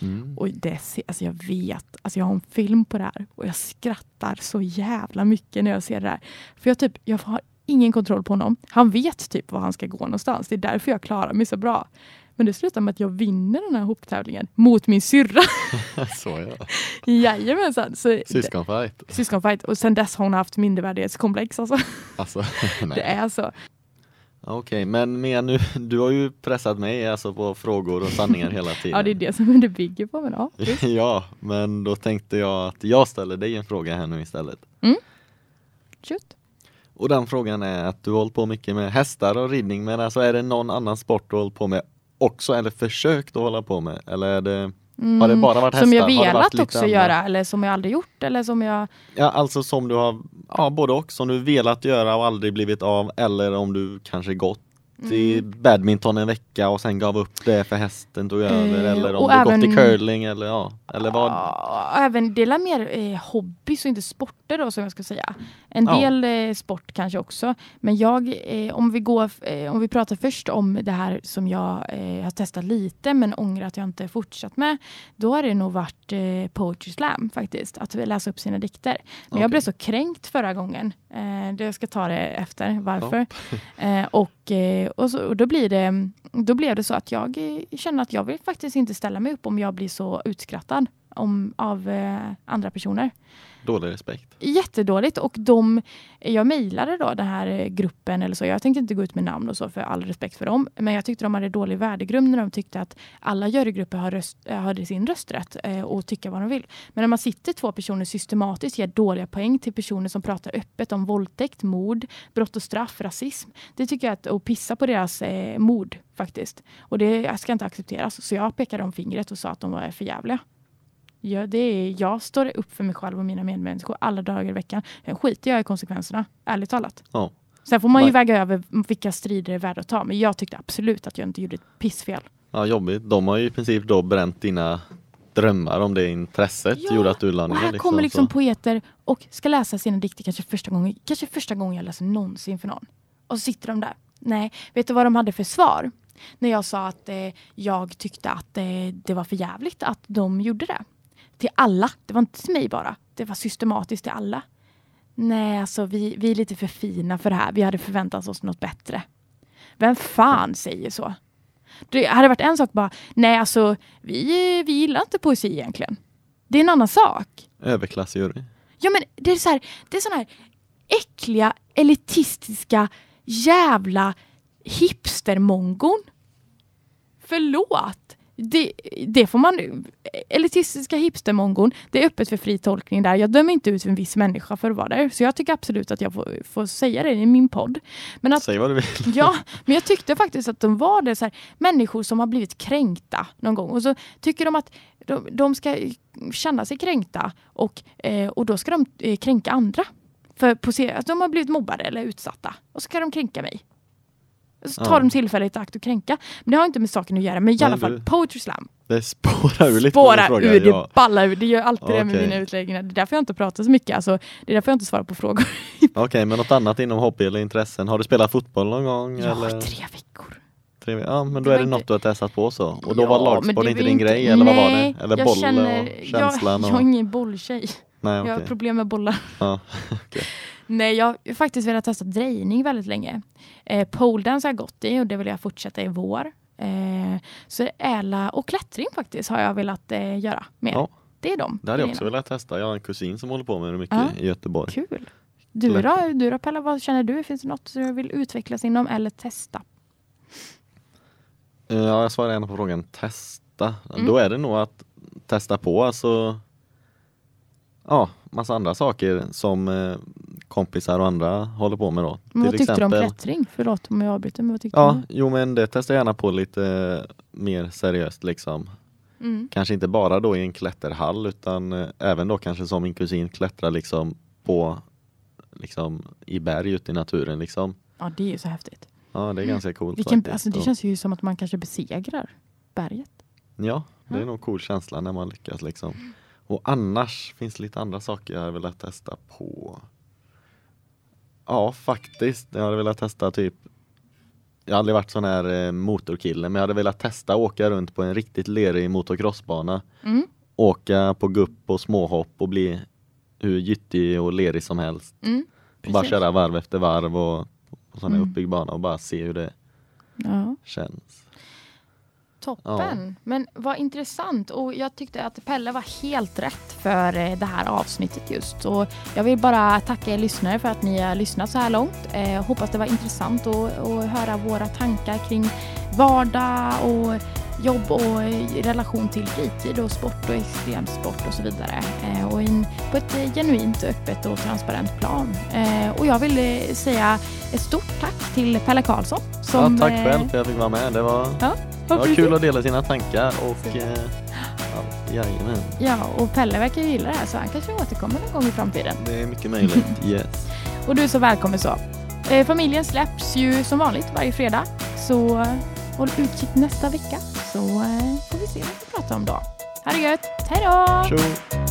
[SPEAKER 2] Mm.
[SPEAKER 1] Och det, ser- alltså jag vet, alltså jag har en film på det här och jag skrattar så jävla mycket när jag ser det här. För jag, typ, jag har ingen kontroll på honom. Han vet typ var han ska gå någonstans. Det är därför jag klarar mig så bra. Men det slutar med att jag vinner den här hopptävlingen mot min syrra.
[SPEAKER 2] Så ja.
[SPEAKER 1] Jajamensan. Så,
[SPEAKER 2] Syskonfight.
[SPEAKER 1] Syskonfight. Och sen dess har hon haft mindervärdighetskomplex. Alltså.
[SPEAKER 2] Alltså,
[SPEAKER 1] Det
[SPEAKER 2] nej.
[SPEAKER 1] är så.
[SPEAKER 2] Okej, men Mia, nu, du har ju pressat mig alltså på frågor och sanningar hela tiden.
[SPEAKER 1] Ja, det är det som det bygger på. Men ja,
[SPEAKER 2] ja, men då tänkte jag att jag ställer dig en fråga här nu istället.
[SPEAKER 1] shoot.
[SPEAKER 2] Och den frågan är att du har hållit på mycket med hästar och ridning, men alltså är det någon annan sport du har hållit på med också, eller försökt att hålla på med? Eller är det, har det bara varit hästar?
[SPEAKER 1] Mm. Som jag velat också
[SPEAKER 2] andra?
[SPEAKER 1] göra eller som jag aldrig gjort eller som jag
[SPEAKER 2] Ja, alltså som du har, ja både och, som du velat göra och aldrig blivit av, eller om du kanske gått i
[SPEAKER 1] Mm.
[SPEAKER 2] badminton en vecka och sen gav upp det för hästen tog över,
[SPEAKER 1] Eh,
[SPEAKER 2] eller om du gått i
[SPEAKER 1] även-
[SPEAKER 2] curling eller ja, eller vad?
[SPEAKER 1] Även är mer eh, hobbys och inte sporter då som jag ska säga. En
[SPEAKER 2] Ja.
[SPEAKER 1] del eh, sport kanske också. Men jag, eh, om vi går, eh, om vi pratar först om det här som jag har testat lite men ångrar att jag inte fortsatt med. Då har det nog varit poetry slam faktiskt. Att läsa upp sina dikter. Men
[SPEAKER 2] Okej.
[SPEAKER 1] jag blev så kränkt förra gången. Det jag ska ta det efter varför. Eh, och, och, så, och då blir det då blev det så att jag känner att jag vill faktiskt inte ställa mig upp om jag blir så utskrattad om, av eh, andra personer.
[SPEAKER 2] Dålig respekt.
[SPEAKER 1] Jättedåligt och de, jag mejlade då den här eh, gruppen eller så. Jag tänkte inte gå ut med namn och så för all respekt för dem. Men jag tyckte de hade dålig värdegrund när de tyckte att alla jurygrupper har röst, eh, hade sin rösträtt eh, och tycka vad de vill. Men när man sitter två personer systematiskt ger dåliga poäng till personer som pratar öppet om våldtäkt, mord, brott och straff, rasism. Det tycker jag att, att pissa på deras eh, mod faktiskt. Och det ska inte accepteras. Så jag pekade om fingret och sa att de var för jävliga. Ja, det är, jag står upp för mig själv och mina medmänniskor alla dagar i veckan. Sen skiter jag i konsekvenserna, ärligt talat.
[SPEAKER 2] Ja.
[SPEAKER 1] Sen får man ju
[SPEAKER 2] Nej.
[SPEAKER 1] väga över vilka strider det är värda att ta. Men jag tyckte absolut att jag inte gjorde ett pissfel.
[SPEAKER 2] ja, jobbigt. De har ju i princip då bränt dina drömmar om det intresset
[SPEAKER 1] Ja,
[SPEAKER 2] gjorde att du la
[SPEAKER 1] Och här kommer liksom
[SPEAKER 2] så.
[SPEAKER 1] poeter och ska läsa sina dikter kanske första gången, kanske första gången jag läser någonsin för någon. Och så sitter de där. Nej, vet du vad de hade för svar? När jag sa att eh, jag tyckte att eh, det var för jävligt att de gjorde det. Till alla. Det var inte till mig bara. Det var systematiskt till alla. Nej, alltså vi, vi är lite för fina för det här. Vi hade förväntat oss något bättre. Vem fan säger så? Det hade varit en sak bara, nej alltså vi, vi gillar inte poesi egentligen. Det är en annan sak.
[SPEAKER 2] Överklassjury.
[SPEAKER 1] Ja men det är så här, det är sån här äckliga, elitistiska, jävla hipstermongon. Förlåt. Det, det får man... Elitistiska hipstermongon, det är öppet för fri tolkning där. Jag dömer inte ut en viss människa för att vara där. Så jag tycker absolut att jag får, får säga det i min podd. Men att
[SPEAKER 2] Säg vad du vill.
[SPEAKER 1] Ja, men jag tyckte faktiskt att de var det så här, människor som har blivit kränkta någon gång. Och så tycker de att de, de ska känna sig kränkta och, eh, och då ska de eh, kränka andra. För på att de har blivit mobbade eller utsatta. Och så ska de kränka mig. Så tar
[SPEAKER 2] Ja.
[SPEAKER 1] de tillfället i akt att kränka. Men det har inte med saken att göra. Men i
[SPEAKER 2] Nej,
[SPEAKER 1] alla fall,
[SPEAKER 2] du-
[SPEAKER 1] poetry slam.
[SPEAKER 2] Det spårar ur lite. på
[SPEAKER 1] Spårar
[SPEAKER 2] fråga,
[SPEAKER 1] ur, det
[SPEAKER 2] ja.
[SPEAKER 1] ballar ur. Det gör alltid det med mina utläggningar. Det är därför jag inte pratar så mycket. Alltså, det är därför jag inte svarar på frågor.
[SPEAKER 2] Okej, men något annat inom hobby eller intressen? Har du spelat fotboll någon gång?
[SPEAKER 1] Ja,
[SPEAKER 2] eller?
[SPEAKER 1] tre veckor.
[SPEAKER 2] Tre... Ja, men då är det
[SPEAKER 1] inte-
[SPEAKER 2] något du har testat på så. Och då
[SPEAKER 1] Ja,
[SPEAKER 2] var lagsport inte din
[SPEAKER 1] inte-
[SPEAKER 2] grej, eller vad var
[SPEAKER 1] Nej,
[SPEAKER 2] det? Eller bollen
[SPEAKER 1] känner-
[SPEAKER 2] och känslan?
[SPEAKER 1] Jag,
[SPEAKER 2] och...
[SPEAKER 1] jag är ingen bolltjej.
[SPEAKER 2] Nej,
[SPEAKER 1] Jag har problem med bollar.
[SPEAKER 2] Ja.
[SPEAKER 1] Nej, jag har faktiskt velat testa drejning väldigt länge. Eh, Poledance har jag gått i och det vill jag fortsätta i vår. Eh, så äla och klättring faktiskt har jag velat eh, göra mer.
[SPEAKER 2] Ja.
[SPEAKER 1] Det är de
[SPEAKER 2] Det hade jag också velat testa. Jag har en kusin som håller på med det mycket
[SPEAKER 1] Ja.
[SPEAKER 2] i Göteborg.
[SPEAKER 1] Kul. Du då, du då Pella, vad känner du? Finns det något du vill utvecklas inom eller testa?
[SPEAKER 2] Eh, Ja, jag svarar gärna på frågan testa.
[SPEAKER 1] Mm.
[SPEAKER 2] Då är det nog att testa på alltså Ja, massa andra saker som eh, kompisar och andra håller på med då.
[SPEAKER 1] Men vad
[SPEAKER 2] Till
[SPEAKER 1] tyckte du om
[SPEAKER 2] exempel-
[SPEAKER 1] klättring? Förlåt om jag avbryter, men vad tyckte
[SPEAKER 2] Ja, jo men det testar jag gärna på lite mer seriöst liksom.
[SPEAKER 1] du? Mm.
[SPEAKER 2] Kanske inte bara då i en klätterhall utan eh, även då kanske som min kusin klättrar liksom på liksom i berg ute i naturen liksom.
[SPEAKER 1] Ja, det är ju så häftigt.
[SPEAKER 2] Ja, det är ganska coolt
[SPEAKER 1] Vilken,
[SPEAKER 2] faktiskt.
[SPEAKER 1] alltså, det känns ju som att man kanske besegrar berget.
[SPEAKER 2] Ja, det är nog cool känsla när man lyckas liksom. Och annars finns det lite andra saker jag velat testa på. Ja, faktiskt. Jag hade velat testa typ jag har aldrig varit sån här eh, motorkille men jag hade velat testa åka runt på en riktigt lerig motocrossbana.
[SPEAKER 1] Mm.
[SPEAKER 2] Åka på gupp och småhopp och bli hur gyttig och lerig som helst.
[SPEAKER 1] Mm.
[SPEAKER 2] Och bara köra varv efter varv och på sån här
[SPEAKER 1] Mm.
[SPEAKER 2] uppbyggd bana och bara se hur det
[SPEAKER 1] Ja.
[SPEAKER 2] känns.
[SPEAKER 1] Toppen, men vad intressant och jag tyckte att Pelle var helt rätt för eh, det här avsnittet just. Och jag vill bara tacka er lyssnare för att ni har lyssnat så här långt. Eh, hoppas det var intressant att, att höra våra tankar kring vardag och jobb och i relation till fritid och sport och extremsport och så vidare. Eh, och in, på ett eh, genuint, öppet och transparent plan. Eh, och jag vill säga ett stort tack till Pelle Karlsson. Som,
[SPEAKER 2] ja, tack själv för att jag fick vara med. Det var, det
[SPEAKER 1] vad
[SPEAKER 2] var kul att dela sina tankar och ja, jajamän.
[SPEAKER 1] Ja, och Pelle verkar ju gilla det här så han kanske återkommer någon gång i framtiden.
[SPEAKER 2] Det är mycket möjligt. Yes.
[SPEAKER 1] Och du är så välkommen så. Familjen släpps ju som vanligt varje fredag. Så håll utkik nästa vecka så eh, får vi se vad vi pratar om då. Ha det gött, hej då!
[SPEAKER 2] Tjo!